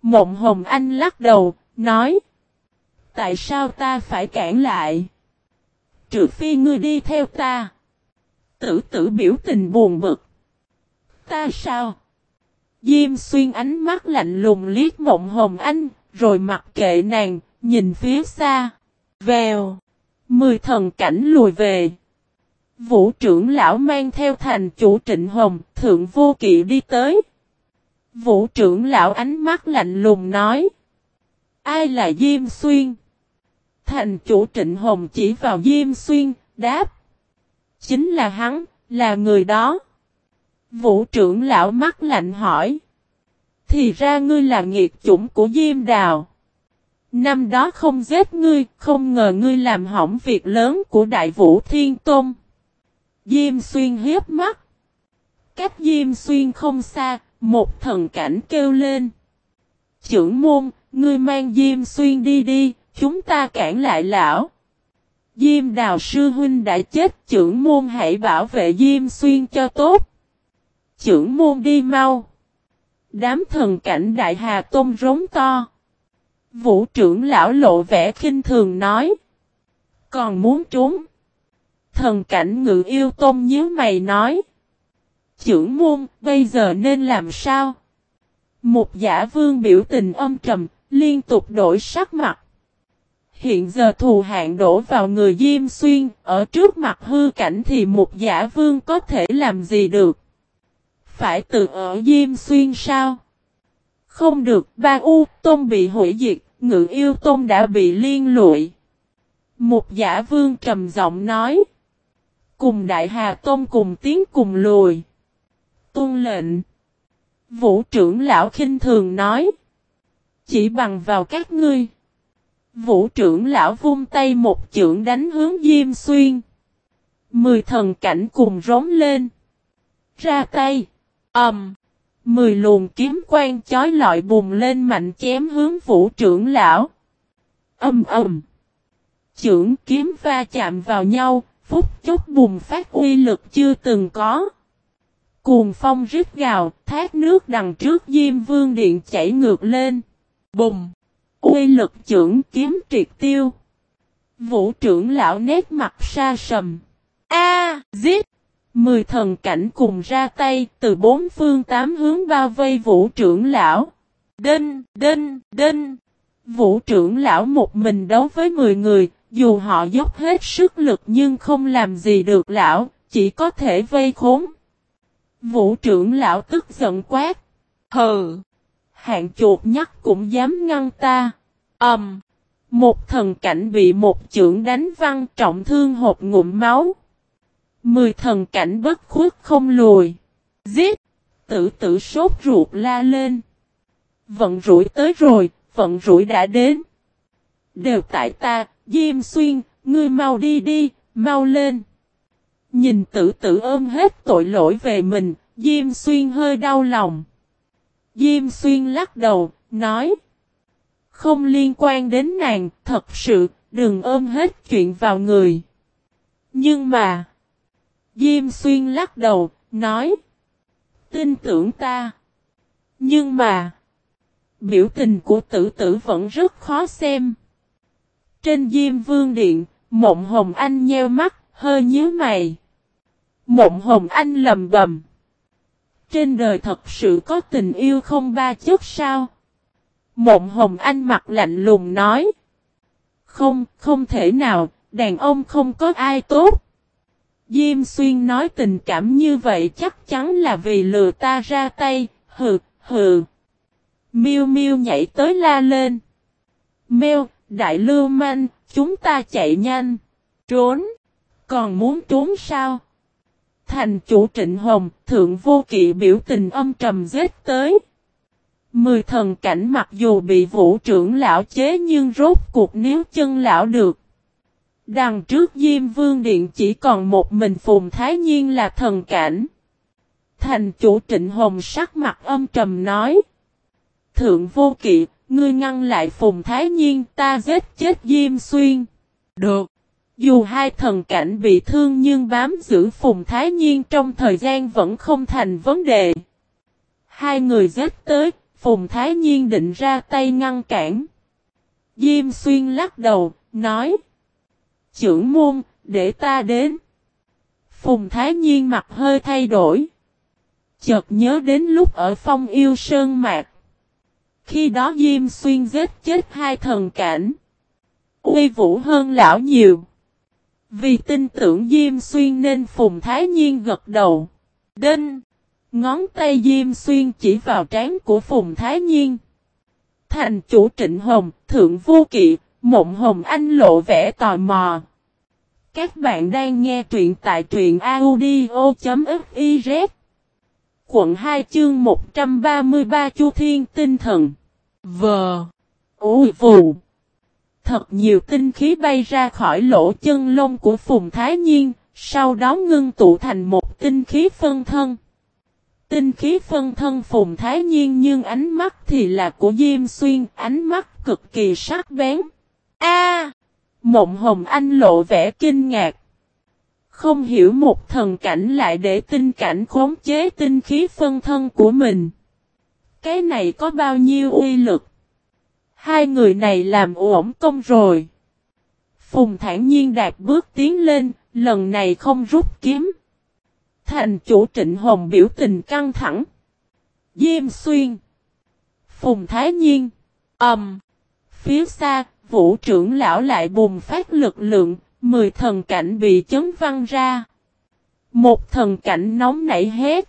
Mộng Hồng Anh lắc đầu, nói. Tại sao ta phải cản lại? Trừ phi ngươi đi theo ta. Tử tử biểu tình buồn bực. Ta sao? Diêm xuyên ánh mắt lạnh lùng liếc mộng hồng anh, rồi mặc kệ nàng, nhìn phía xa. Vèo. Mười thần cảnh lùi về. Vũ trưởng lão mang theo thành chủ trịnh hồng, thượng vô kỵ đi tới. Vũ trưởng lão ánh mắt lạnh lùng nói. Ai là Diêm Xuyên? Thành chủ trịnh hồng chỉ vào Diêm Xuyên, đáp. Chính là hắn, là người đó. Vũ trưởng lão mắt lạnh hỏi. Thì ra ngươi là nghiệt chủng của Diêm Đào. Năm đó không giết ngươi, không ngờ ngươi làm hỏng việc lớn của Đại Vũ Thiên Tôn. Diêm Xuyên hiếp mắt. Cách Diêm Xuyên không xa, một thần cảnh kêu lên. Trưởng môn, ngươi mang Diêm Xuyên đi đi, chúng ta cản lại lão. Diêm Đào Sư Huynh đã chết, trưởng môn hãy bảo vệ Diêm Xuyên cho tốt trưởng môn đi mau. Đám thần cảnh đại hà tôm rống to. Vũ trưởng lão lộ vẻ khinh thường nói. Còn muốn trốn. Thần cảnh ngự yêu tôm nhíu mày nói. Trưởng môn, bây giờ nên làm sao? Một giả vương biểu tình âm trầm, liên tục đổi sắc mặt. Hiện giờ thù hạn đổ vào người Diêm Xuyên, ở trước mặt hư cảnh thì một giả vương có thể làm gì được? Phải tự ở Diêm Xuyên sao? Không được, ba U Tôn bị hủy diệt, ngự yêu Tôn đã bị liên lụy. Một giả vương trầm giọng nói. Cùng Đại Hà Tôn cùng tiếng cùng lùi. Tôn lệnh. Vũ trưởng lão khinh thường nói. Chỉ bằng vào các ngươi. Vũ trưởng lão vung tay một chưởng đánh hướng Diêm Xuyên. Mười thần cảnh cùng rống lên. Ra tay. Ầm. mười luồng kiếm quang chói lọi bùng lên mạnh chém hướng vũ trưởng lão. Âm ầm. Trưởng kiếm va chạm vào nhau, phút chốc bùng phát uy lực chưa từng có. Cuồng phong rít gào, thác nước đằng trước Diêm Vương Điện chảy ngược lên. Bùng! Uy lực trưởng kiếm triệt tiêu. Vũ trưởng lão nét mặt xa sầm. A, giết! Mười thần cảnh cùng ra tay từ bốn phương tám hướng bao vây vũ trưởng lão. Đinh, đinh, đinh. Vũ trưởng lão một mình đấu với mười người, dù họ dốc hết sức lực nhưng không làm gì được lão, chỉ có thể vây khốn. Vũ trưởng lão tức giận quát. Hừ! Hạng chuột nhắc cũng dám ngăn ta. Ẩm! Um, Một thần cảnh bị một trưởng đánh văng trọng thương hộp ngụm máu. Mười thần cảnh bất khuất không lùi. Giết! Tử tử sốt ruột la lên. Vận rủi tới rồi, vận rủi đã đến. Đều tại ta, Diêm Xuyên, ngươi mau đi đi, mau lên. Nhìn tử tử ôm hết tội lỗi về mình, Diêm Xuyên hơi đau lòng. Diêm Xuyên lắc đầu, nói. Không liên quan đến nàng, thật sự, đừng ôm hết chuyện vào người. Nhưng mà, Diêm Xuyên lắc đầu, nói. Tin tưởng ta. Nhưng mà, biểu tình của tử tử vẫn rất khó xem. Trên Diêm Vương Điện, Mộng Hồng Anh nheo mắt, hơi nhíu mày. Mộng Hồng Anh lầm bầm. Trên đời thật sự có tình yêu không ba chất sao? Mộng Hồng Anh mặt lạnh lùng nói. Không, không thể nào, đàn ông không có ai tốt. Diêm Xuyên nói tình cảm như vậy chắc chắn là vì lừa ta ra tay, hừ, hừ. Miêu Miêu nhảy tới la lên. Mêu, đại lưu manh, chúng ta chạy nhanh. Trốn. Còn muốn trốn sao? Thành chủ trịnh hồng, thượng vô kỵ biểu tình âm trầm giết tới. Mười thần cảnh mặc dù bị vũ trưởng lão chế nhưng rốt cuộc nếu chân lão được. Đằng trước Diêm Vương Điện chỉ còn một mình Phùng Thái Nhiên là thần cảnh. Thành chủ trịnh hồng sắc mặt âm trầm nói. Thượng vô kỵ, ngươi ngăn lại Phùng Thái Nhiên ta giết chết Diêm Xuyên. Được. Dù hai thần cảnh bị thương nhưng bám giữ Phùng Thái Nhiên trong thời gian vẫn không thành vấn đề. Hai người giết tới, Phùng Thái Nhiên định ra tay ngăn cản. Diêm Xuyên lắc đầu, nói. Chưởng môn, để ta đến. Phùng Thái Nhiên mặt hơi thay đổi. Chợt nhớ đến lúc ở phong yêu sơn mạc. Khi đó Diêm Xuyên giết chết hai thần cảnh. Uy vũ hơn lão nhiều. Vì tin tưởng Diêm Xuyên nên Phùng Thái Nhiên gật đầu. Đinh! Ngón tay Diêm Xuyên chỉ vào trán của Phùng Thái Nhiên. Thành chủ Trịnh Hồng, Thượng Vô Kỵ, Mộng Hồng Anh lộ vẻ tò mò. Các bạn đang nghe truyện tại truyện audio.fiz Quận 2 chương 133 Chu Thiên Tinh Thần Vờ Ôi vù Thật nhiều tinh khí bay ra khỏi lỗ chân lông của Phùng Thái Nhiên, sau đó ngưng tụ thành một tinh khí phân thân. Tinh khí phân thân Phùng Thái Nhiên nhưng ánh mắt thì là của Diêm Xuyên, ánh mắt cực kỳ sắc bén. A! Mộng Hồng Anh lộ vẻ kinh ngạc. Không hiểu một thần cảnh lại để tinh cảnh khống chế tinh khí phân thân của mình. Cái này có bao nhiêu uy lực? Hai người này làm ổn công rồi. Phùng thản nhiên đạt bước tiến lên, lần này không rút kiếm. Thành chủ trịnh hồng biểu tình căng thẳng. Diêm xuyên. Phùng thái nhiên. Ẩm. Um, phía xa, vũ trưởng lão lại bùng phát lực lượng, mười thần cảnh bị chấn văng ra. Một thần cảnh nóng nảy hết,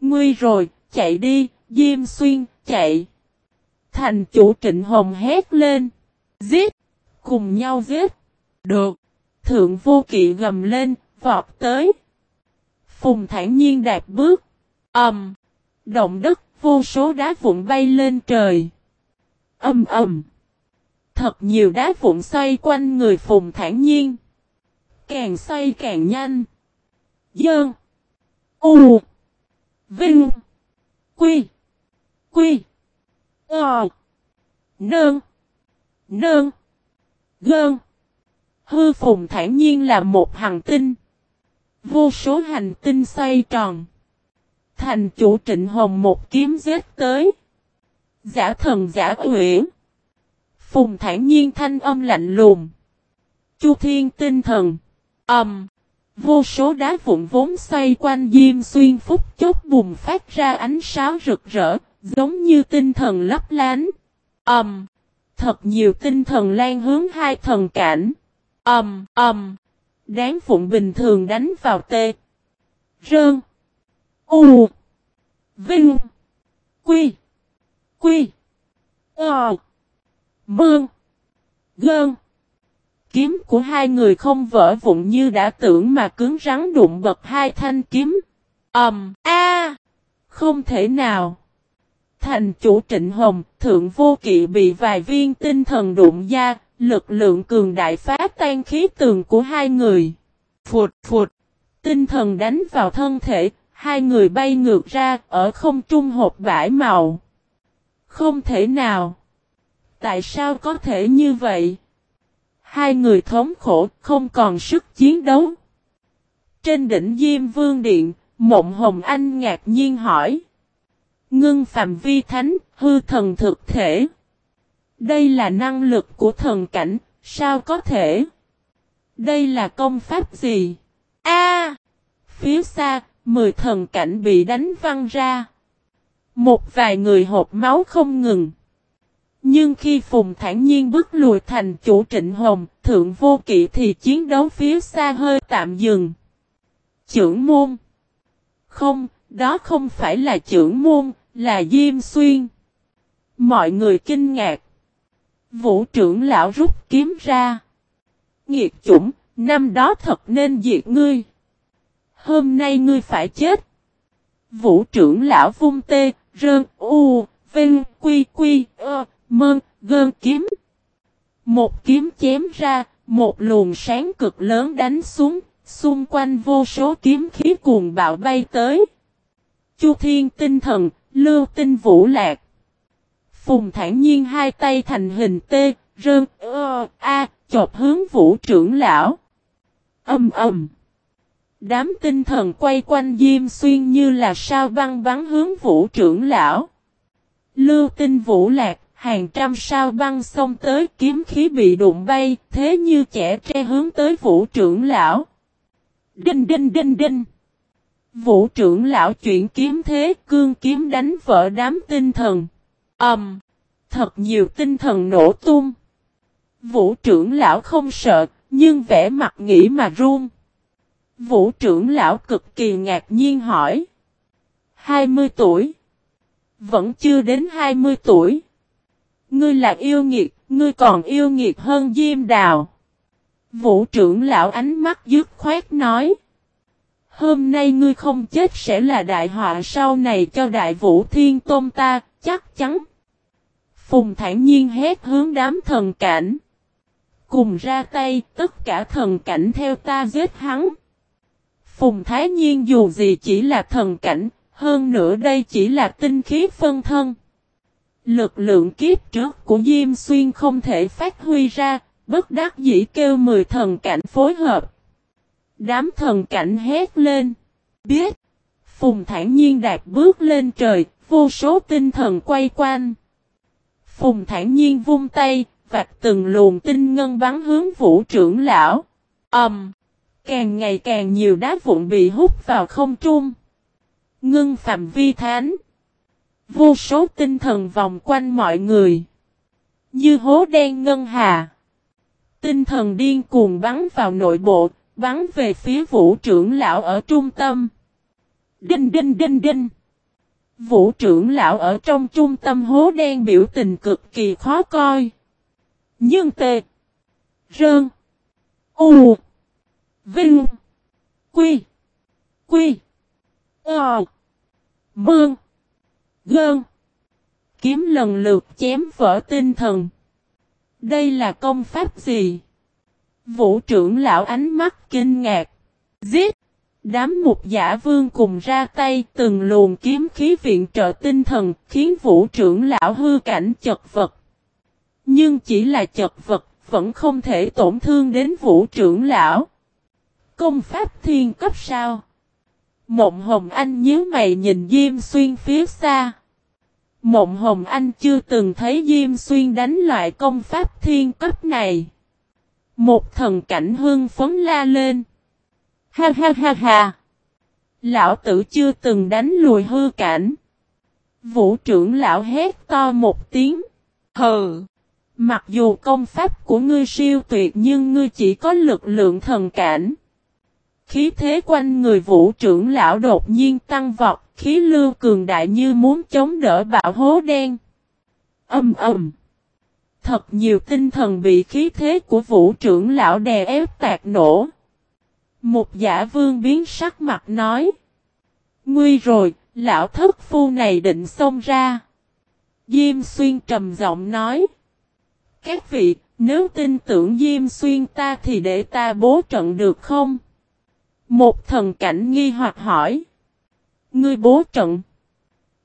Nguy rồi, chạy đi, Diêm Xuyên, chạy. Thành chủ trịnh hồng hét lên. Giết! Cùng nhau giết! Được! Thượng vô kỵ gầm lên, vọt tới. Phùng thản nhiên đạp bước. Ẩm! Um, động đất, vô số đá vụn bay lên trời. Âm ầm! Thật nhiều đá vụn xoay quanh người Phùng thản nhiên. Càng xoay càng nhanh. Dơn! U! Vinh! Quy! Quy! Ờ. Nơn. Nơn. Gơn. Hư phùng thản nhiên là một hành tinh. Vô số hành tinh xoay tròn. Thành chủ trịnh hồng một kiếm giết tới. Giả thần giả uyển. Phùng thản nhiên thanh âm lạnh lùng. Chu thiên tinh thần. Âm. Um, vô số đá vụn vốn xoay quanh Diêm Xuyên Phúc chốt bùng phát ra ánh sáng rực rỡ, Giống như tinh thần lấp lánh. Ầm. Um, thật nhiều tinh thần lan hướng hai thần cảnh. Ầm, um, ầm. Um, đáng phụng bình thường đánh vào tê. Rơn. U. Vinh. Quy. Quy. Ờ. Bương. Gơn. Kiếm của hai người không vỡ vụn như đã tưởng mà cứng rắn đụng bật hai thanh kiếm. ầm um, a Không thể nào. Thành chủ trịnh hồng, thượng vô kỵ bị vài viên tinh thần đụng da, lực lượng cường đại phá tan khí tường của hai người. Phụt phụt. Tinh thần đánh vào thân thể, hai người bay ngược ra, ở không trung hộp bãi màu. Không thể nào. Tại sao có thể như vậy? Hai người thống khổ, không còn sức chiến đấu. Trên đỉnh Diêm Vương Điện, Mộng Hồng Anh ngạc nhiên hỏi. Ngưng phạm vi thánh, hư thần thực thể. Đây là năng lực của thần cảnh, sao có thể? Đây là công pháp gì? A! phía xa, mười thần cảnh bị đánh văng ra. Một vài người hộp máu không ngừng. Nhưng khi Phùng thản nhiên bước lùi thành chủ trịnh hồng, thượng vô kỵ thì chiến đấu phía xa hơi tạm dừng. Chưởng môn. Không, đó không phải là chưởng môn, là Diêm Xuyên. Mọi người kinh ngạc. Vũ trưởng lão rút kiếm ra. Nghiệt chủng, năm đó thật nên diệt ngươi. Hôm nay ngươi phải chết. Vũ trưởng lão vung tê, rơn, u, vinh, quy, quy, ơ, mơn, gơn kiếm. Một kiếm chém ra, một luồng sáng cực lớn đánh xuống, xung quanh vô số kiếm khí cuồng bạo bay tới. Chu Thiên tinh thần, lưu tinh vũ lạc. Phùng thản nhiên hai tay thành hình tê, rơn, ơ, a, chộp hướng vũ trưởng lão. Âm ầm. Đám tinh thần quay quanh Diêm Xuyên như là sao băng bắn hướng vũ trưởng lão. Lưu tinh vũ lạc, hàng trăm sao băng xông tới kiếm khí bị đụng bay, thế như trẻ tre hướng tới vũ trưởng lão. Đinh đinh đinh đinh. Vũ trưởng lão chuyển kiếm thế cương kiếm đánh vỡ đám tinh thần. Ẩm. Um, thật nhiều tinh thần nổ tung. Vũ trưởng lão không sợ, nhưng vẻ mặt nghĩ mà run. Vũ trưởng lão cực kỳ ngạc nhiên hỏi. 20 tuổi. Vẫn chưa đến 20 tuổi. Ngươi là yêu nghiệt, ngươi còn yêu nghiệt hơn Diêm Đào. Vũ trưởng lão ánh mắt dứt khoát nói. Hôm nay ngươi không chết sẽ là đại họa sau này cho đại vũ thiên tôn ta, chắc chắn. Phùng thản nhiên hét hướng đám thần cảnh. Cùng ra tay, tất cả thần cảnh theo ta giết hắn. Phùng Thái Nhiên dù gì chỉ là thần cảnh, hơn nữa đây chỉ là tinh khí phân thân. Lực lượng kiếp trước của Diêm Xuyên không thể phát huy ra, bất đắc dĩ kêu mười thần cảnh phối hợp. Đám thần cảnh hét lên. Biết. Phùng thản nhiên đạt bước lên trời, vô số tinh thần quay quanh. Phùng thản nhiên vung tay, vạch từng luồng tinh ngân bắn hướng vũ trưởng lão. Ẩm. Um, càng ngày càng nhiều đá vụn bị hút vào không trung. Ngưng phạm vi thánh. Vô số tinh thần vòng quanh mọi người. Như hố đen ngân hà. Tinh thần điên cuồng bắn vào nội bộ, bắn về phía vũ trưởng lão ở trung tâm. Đinh đinh đinh đinh. Vũ trưởng lão ở trong trung tâm hố đen biểu tình cực kỳ khó coi. Nhưng tệ. Rơn. U. Vinh. Quy. Quy. Ờ. Mương. Gơn. Kiếm lần lượt chém vỡ tinh thần. Đây là công pháp gì? Vũ trưởng lão ánh mắt kinh ngạc. Giết! Đám mục giả vương cùng ra tay từng luồng kiếm khí viện trợ tinh thần khiến vũ trưởng lão hư cảnh chật vật. Nhưng chỉ là chật vật, vẫn không thể tổn thương đến vũ trưởng lão. Công pháp thiên cấp sao? Mộng Hồng Anh nhớ mày nhìn Diêm Xuyên phía xa. Mộng Hồng Anh chưa từng thấy Diêm Xuyên đánh loại công pháp thiên cấp này. Một thần cảnh hương phấn la lên. Ha ha ha ha. Lão tử chưa từng đánh lùi hư cảnh. Vũ trưởng lão hét to một tiếng. Hừ. Mặc dù công pháp của ngươi siêu tuyệt nhưng ngươi chỉ có lực lượng thần cảnh. Khí thế quanh người vũ trưởng lão đột nhiên tăng vọt, khí lưu cường đại như muốn chống đỡ bạo hố đen. Âm ầm. Thật nhiều tinh thần bị khí thế của vũ trưởng lão đè ép tạc nổ. Một giả vương biến sắc mặt nói. Nguy rồi, lão thất phu này định xông ra. Diêm xuyên trầm giọng nói. Các vị, nếu tin tưởng Diêm xuyên ta thì để ta bố trận được không? Một thần cảnh nghi hoặc hỏi. Ngươi bố trận.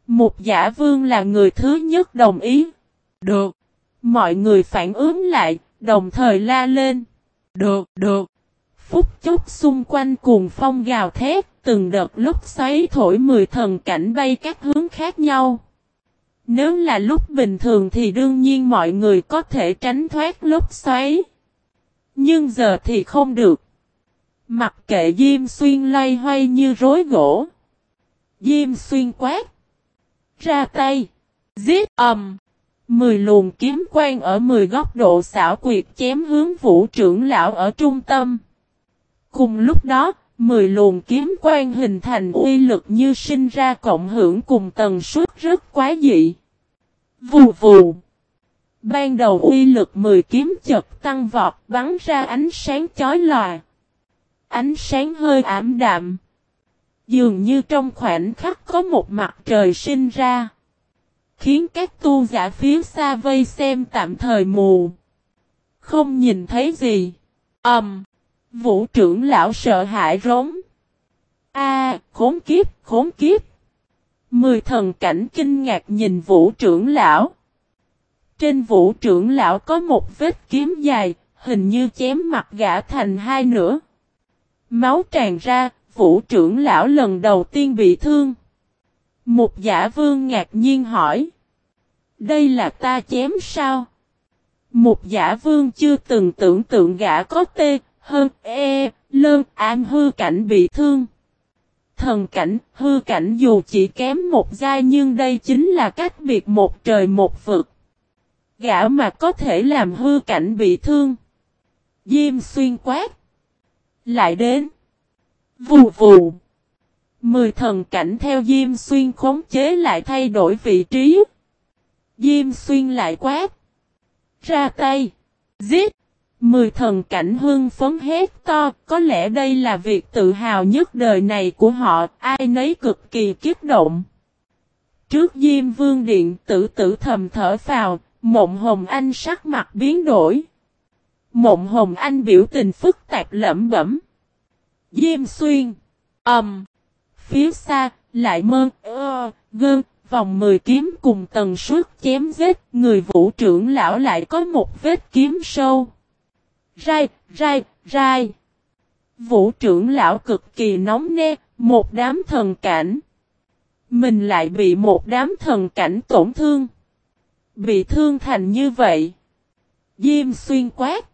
Một giả vương là người thứ nhất đồng ý. Được. Mọi người phản ứng lại, đồng thời la lên. Được, được. Phút chốc xung quanh cuồng phong gào thét, từng đợt lúc xoáy thổi mười thần cảnh bay các hướng khác nhau. Nếu là lúc bình thường thì đương nhiên mọi người có thể tránh thoát lúc xoáy. Nhưng giờ thì không được. Mặc kệ Diêm Xuyên loay hoay như rối gỗ. Diêm Xuyên quát. Ra tay. Giết ầm. Mười luồng kiếm quang ở mười góc độ xảo quyệt chém hướng vũ trưởng lão ở trung tâm. Cùng lúc đó, mười luồng kiếm quang hình thành uy lực như sinh ra cộng hưởng cùng tần suất rất quá dị. Vù vù. Ban đầu uy lực mười kiếm chật tăng vọt bắn ra ánh sáng chói lòa. Ánh sáng hơi ảm đạm. Dường như trong khoảnh khắc có một mặt trời sinh ra. Khiến các tu giả phía xa vây xem tạm thời mù. Không nhìn thấy gì. Ẩm. Um, vũ trưởng lão sợ hãi rống. A, khốn kiếp, khốn kiếp. Mười thần cảnh kinh ngạc nhìn vũ trưởng lão. Trên vũ trưởng lão có một vết kiếm dài, hình như chém mặt gã thành hai nửa. Máu tràn ra, vũ trưởng lão lần đầu tiên bị thương. Một giả vương ngạc nhiên hỏi. Đây là ta chém sao? Một giả vương chưa từng tưởng tượng gã có tê, hơn, e, lơn, an hư cảnh bị thương. Thần cảnh, hư cảnh dù chỉ kém một giai nhưng đây chính là cách biệt một trời một vực. Gã mà có thể làm hư cảnh bị thương. Diêm xuyên quát. Lại đến. Vù vù. Mười thần cảnh theo Diêm Xuyên khống chế lại thay đổi vị trí. Diêm Xuyên lại quát. Ra tay. Giết. Mười thần cảnh hưng phấn hét to, có lẽ đây là việc tự hào nhất đời này của họ, ai nấy cực kỳ kiếp động. Trước Diêm Vương Điện tử tử thầm thở vào, Mộng Hồng Anh sắc mặt biến đổi. Mộng Hồng Anh biểu tình phức tạp lẩm bẩm. Diêm xuyên. Ẩm. Um, phía xa, lại mơn, ơ, gơn, vòng 10 kiếm cùng tần suất chém giết, người vũ trưởng lão lại có một vết kiếm sâu. Rai, rai, rai. Vũ trưởng lão cực kỳ nóng ne, một đám thần cảnh. Mình lại bị một đám thần cảnh tổn thương. Bị thương thành như vậy. Diêm xuyên quát.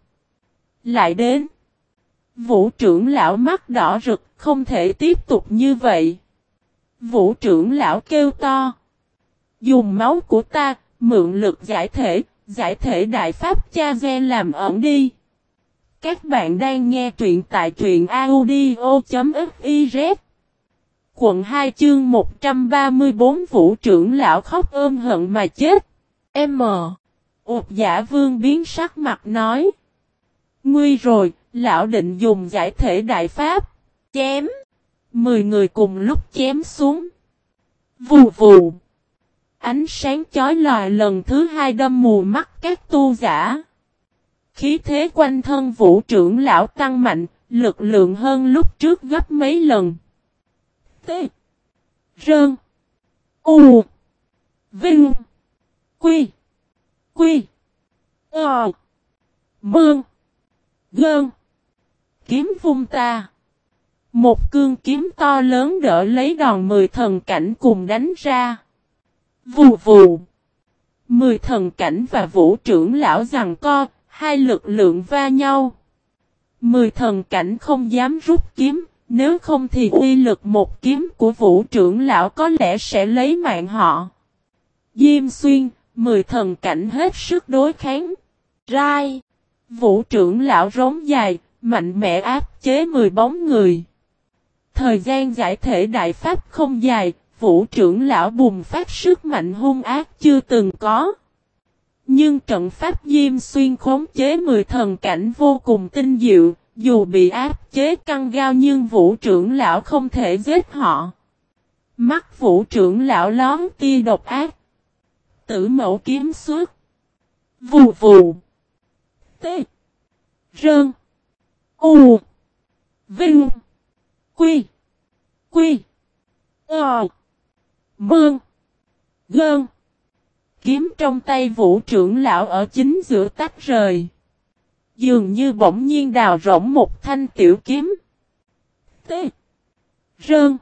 Lại đến. Vũ trưởng lão mắt đỏ rực, không thể tiếp tục như vậy. Vũ trưởng lão kêu to. Dùng máu của ta, mượn lực giải thể, giải thể đại pháp cha ve làm ẩn đi. Các bạn đang nghe truyện tại truyện audio.fiz Quận 2 chương 134 Vũ trưởng lão khóc ôm hận mà chết. M. Ụt giả vương biến sắc mặt nói. Nguy rồi, Lão định dùng giải thể đại pháp. Chém. Mười người cùng lúc chém xuống. Vù vù. Ánh sáng chói lòa lần thứ hai đâm mù mắt các tu giả. Khí thế quanh thân vũ trưởng lão tăng mạnh, lực lượng hơn lúc trước gấp mấy lần. T. Rơn. U. Vinh. Quy. Quy. Ờ. Bương. Gơn kiếm vung ta. Một cương kiếm to lớn đỡ lấy đòn mười thần cảnh cùng đánh ra. Vù vù. Mười thần cảnh và vũ trưởng lão rằng co, hai lực lượng va nhau. Mười thần cảnh không dám rút kiếm, nếu không thì uy lực một kiếm của vũ trưởng lão có lẽ sẽ lấy mạng họ. Diêm xuyên, mười thần cảnh hết sức đối kháng. Rai. Vũ trưởng lão rống dài, mạnh mẽ áp chế 10 bóng người. Thời gian giải thể đại pháp không dài, vũ trưởng lão bùng phát sức mạnh hung ác chưa từng có. Nhưng trận pháp Diêm Xuyên khống chế 10 thần cảnh vô cùng tinh diệu, dù bị áp chế căng gao nhưng vũ trưởng lão không thể giết họ. Mắt vũ trưởng lão lón tia độc ác. Tử mẫu kiếm suốt. Vù vù. T. Rơn. U. Vinh. Quy. Quy. Ờ. Mương. Gơn. Kiếm trong tay vũ trưởng lão ở chính giữa tách rời. Dường như bỗng nhiên đào rỗng một thanh tiểu kiếm. T. Rơn.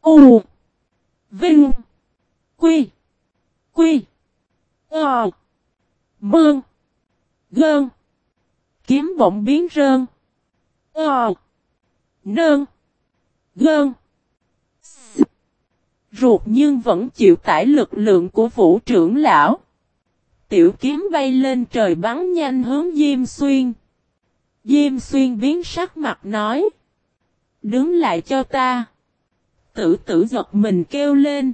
U. Vinh. Quy. Quy. Ờ. Mương. Gơn. Kiếm bỗng biến rơn. Ờ. Nơn. Gơn. Ruột nhưng vẫn chịu tải lực lượng của vũ trưởng lão. Tiểu kiếm bay lên trời bắn nhanh hướng Diêm Xuyên. Diêm Xuyên biến sắc mặt nói. Đứng lại cho ta. Tử tử giật mình kêu lên.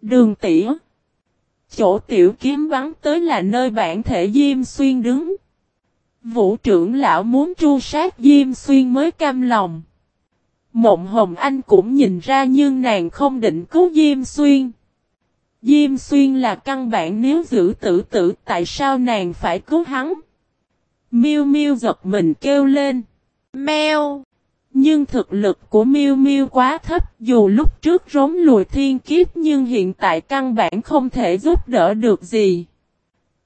Đường tỉa. Chỗ tiểu kiếm bắn tới là nơi bản thể Diêm Xuyên đứng. Vũ trưởng lão muốn tru sát Diêm Xuyên mới cam lòng. Mộng Hồng Anh cũng nhìn ra nhưng nàng không định cứu Diêm Xuyên. Diêm Xuyên là căn bản nếu giữ tử tử, tại sao nàng phải cứu hắn. Miêu Miêu giật mình kêu lên. Mèo. Nhưng thực lực của miu miu quá thấp dù lúc trước rốn lùi thiên kiếp nhưng hiện tại căn bản không thể giúp đỡ được gì.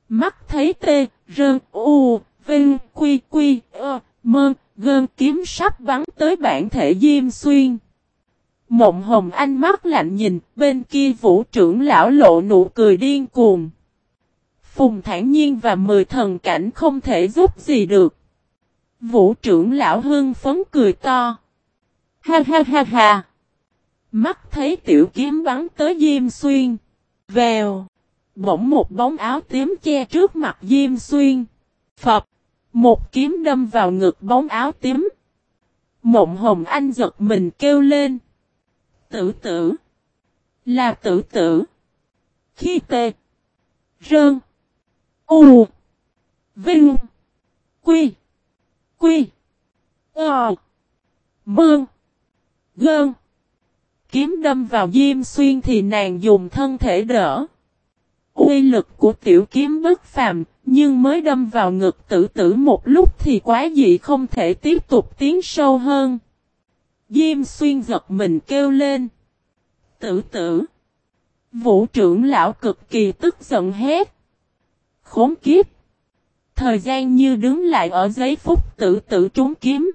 Mắt thấy tê, rơn, u, vinh, quy, quy, ơ, mơ, gơn kiếm sắp bắn tới bản thể Diêm Xuyên. Mộng hồng anh mắt lạnh nhìn, bên kia vũ trưởng lão lộ nụ cười điên cuồng. Phùng thản nhiên và mười thần cảnh không thể giúp gì được. Vũ trưởng lão hưng phấn cười to. Ha ha ha ha. Mắt thấy tiểu kiếm bắn tới Diêm Xuyên. Vèo. Bỗng một bóng áo tím che trước mặt Diêm Xuyên. Phật. Một kiếm đâm vào ngực bóng áo tím. Mộng hồng anh giật mình kêu lên. Tử tử. Là tử tử. Khi tê. Rơn. U. Vinh. Quy. Quy. Ờ. Mương. Gơn. Kiếm đâm vào Diêm Xuyên thì nàng dùng thân thể đỡ. Quy lực của tiểu kiếm bất phàm, nhưng mới đâm vào ngực tử tử một lúc thì quá dị không thể tiếp tục tiến sâu hơn. Diêm xuyên giật mình kêu lên. Tử tử. Vũ trưởng lão cực kỳ tức giận hét. Khốn kiếp. Thời gian như đứng lại ở giấy phút tử tử trúng kiếm.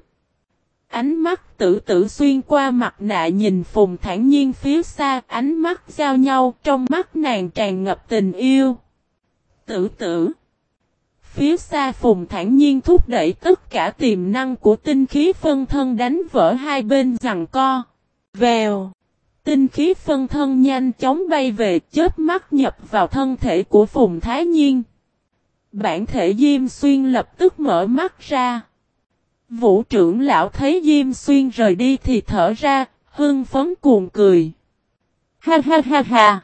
Ánh mắt tử tử xuyên qua mặt nạ nhìn phùng thản nhiên phía xa, ánh mắt giao nhau trong mắt nàng tràn ngập tình yêu. Tử tử. Phía xa phùng thản nhiên thúc đẩy tất cả tiềm năng của tinh khí phân thân đánh vỡ hai bên rằng co. Vèo. Tinh khí phân thân nhanh chóng bay về chớp mắt nhập vào thân thể của phùng thái nhiên. Bản thể Diêm Xuyên lập tức mở mắt ra. Vũ trưởng lão thấy Diêm Xuyên rời đi thì thở ra, hưng phấn cuồng cười. Ha ha ha ha.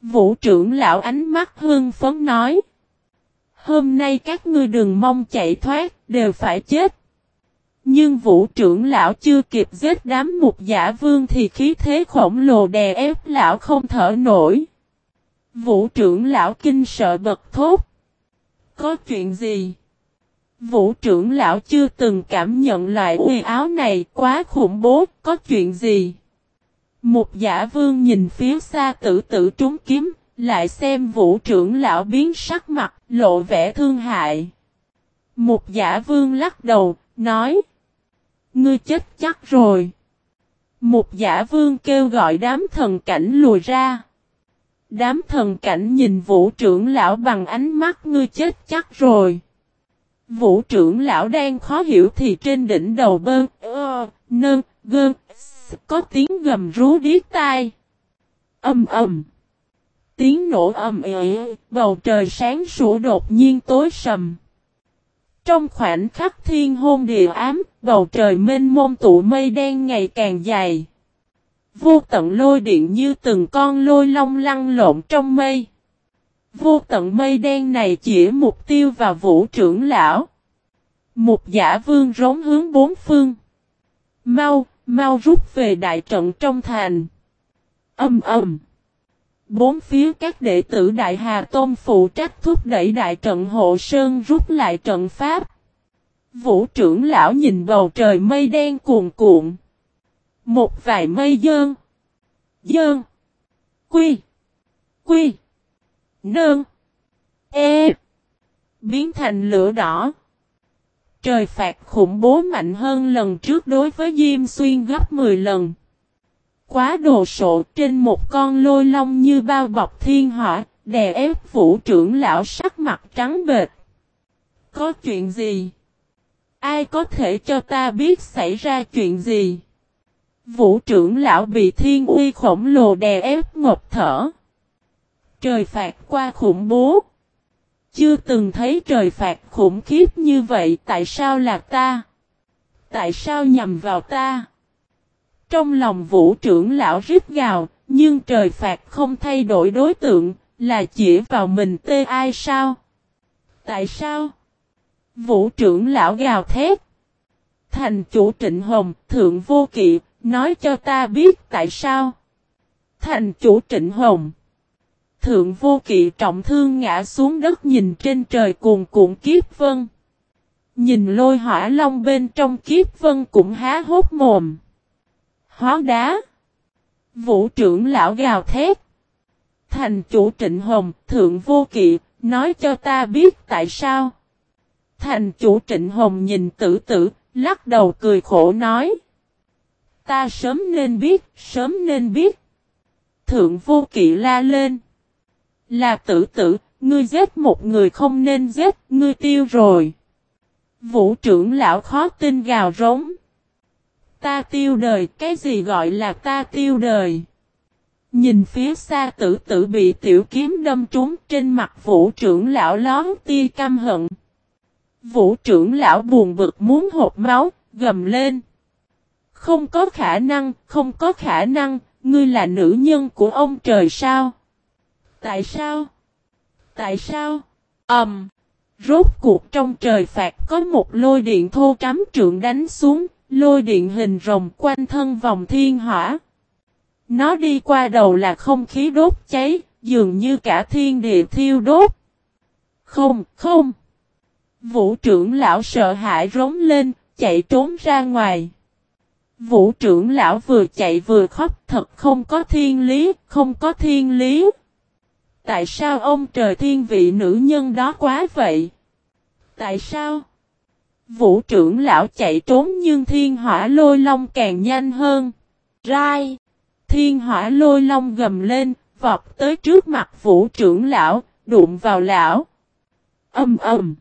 Vũ trưởng lão ánh mắt hưng phấn nói. Hôm nay các ngươi đừng mong chạy thoát, đều phải chết. Nhưng vũ trưởng lão chưa kịp giết đám mục giả vương thì khí thế khổng lồ đè ép lão không thở nổi. Vũ trưởng lão kinh sợ bật thốt. Có chuyện gì? Vũ trưởng lão chưa từng cảm nhận loại uy áo này quá khủng bố, có chuyện gì? Một giả vương nhìn phía xa tử tử trúng kiếm, lại xem vũ trưởng lão biến sắc mặt, lộ vẻ thương hại. Một giả vương lắc đầu, nói. Ngươi chết chắc rồi. Một giả vương kêu gọi đám thần cảnh lùi ra. Đám thần cảnh nhìn vũ trưởng lão bằng ánh mắt ngươi chết chắc rồi. Vũ trưởng lão đang khó hiểu thì trên đỉnh đầu bơn, ơ, nơn, gơn, có tiếng gầm rú điếc tai. Âm ầm. Tiếng nổ ầm ĩ, bầu trời sáng sủa đột nhiên tối sầm. Trong khoảnh khắc thiên hôn địa ám, bầu trời mênh mông tụ mây đen ngày càng dài. Vô tận lôi điện như từng con lôi long lăn lộn trong mây. Vô tận mây đen này chỉ mục tiêu vào vũ trưởng lão. Một giả vương rống hướng bốn phương. Mau, mau rút về đại trận trong thành. Âm ầm. Bốn phía các đệ tử Đại Hà Tôn phụ trách thúc đẩy đại trận hộ sơn rút lại trận pháp. Vũ trưởng lão nhìn bầu trời mây đen cuồn cuộn. Một vài mây dơn. Dơn. Quy. Quy. Nơn. E. Biến thành lửa đỏ. Trời phạt khủng bố mạnh hơn lần trước đối với Diêm Xuyên gấp 10 lần. Quá đồ sộ trên một con lôi long như bao bọc thiên hỏa, đè ép vũ trưởng lão sắc mặt trắng bệt. Có chuyện gì? Ai có thể cho ta biết xảy ra chuyện gì? Vũ trưởng lão bị thiên uy khổng lồ đè ép ngột thở. Trời phạt qua khủng bố. Chưa từng thấy trời phạt khủng khiếp như vậy tại sao là ta? Tại sao nhầm vào ta? Trong lòng vũ trưởng lão rít gào, nhưng trời phạt không thay đổi đối tượng, là chỉ vào mình tê ai sao? Tại sao? Vũ trưởng lão gào thét. Thành chủ trịnh hồng, thượng vô kỵ, nói cho ta biết tại sao. Thành chủ trịnh hồng. Thượng vô kỵ trọng thương ngã xuống đất nhìn trên trời cuồn cuộn kiếp vân. Nhìn lôi hỏa long bên trong kiếp vân cũng há hốt mồm. Hóa đá. Vũ trưởng lão gào thét. Thành chủ trịnh hồng, thượng vô kỵ, nói cho ta biết tại sao. Thành chủ trịnh hồng nhìn tử tử, lắc đầu cười khổ nói. Ta sớm nên biết, sớm nên biết. Thượng vô kỵ la lên. Là tử tử, ngươi giết một người không nên giết, ngươi tiêu rồi. Vũ trưởng lão khó tin gào rống. Ta tiêu đời, cái gì gọi là ta tiêu đời? Nhìn phía xa tử tử bị tiểu kiếm đâm trúng trên mặt vũ trưởng lão lón tia căm hận. Vũ trưởng lão buồn bực muốn hộp máu, gầm lên. Không có khả năng, không có khả năng, ngươi là nữ nhân của ông trời sao? Tại sao? Tại sao? Ẩm! Um, rốt cuộc trong trời phạt có một lôi điện thô trắm trượng đánh xuống, lôi điện hình rồng quanh thân vòng thiên hỏa. Nó đi qua đầu là không khí đốt cháy, dường như cả thiên địa thiêu đốt. Không, không! Vũ trưởng lão sợ hãi rống lên, chạy trốn ra ngoài. Vũ trưởng lão vừa chạy vừa khóc thật không có thiên lý, không có thiên lý. Tại sao ông trời thiên vị nữ nhân đó quá vậy? Tại sao? Vũ trưởng lão chạy trốn nhưng thiên hỏa lôi long càng nhanh hơn. Rai! Thiên hỏa lôi long gầm lên, vọt tới trước mặt vũ trưởng lão, đụng vào lão. Âm ầm!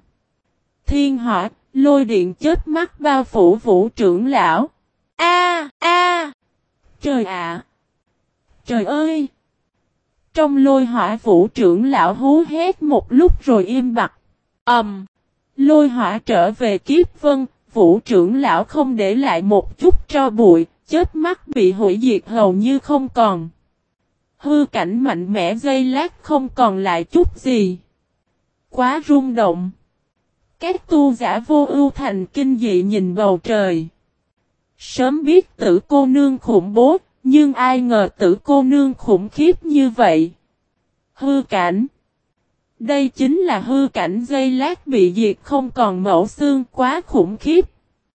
Thiên hỏa, lôi điện chết mắt bao phủ vũ trưởng lão. A a! Trời ạ! Trời ơi! Trong lôi hỏa vũ trưởng lão hú hét một lúc rồi im bặt. Ầm! Um, lôi hỏa trở về kiếp vân, vũ trưởng lão không để lại một chút cho bụi, chết mắt bị hủy diệt hầu như không còn. Hư cảnh mạnh mẽ dây lát không còn lại chút gì. Quá rung động. Các tu giả vô ưu thành kinh dị nhìn bầu trời. Sớm biết tử cô nương khủng bố, nhưng ai ngờ tử cô nương khủng khiếp như vậy. Hư cảnh. Đây chính là hư cảnh dây lát bị diệt không còn mẫu xương quá khủng khiếp.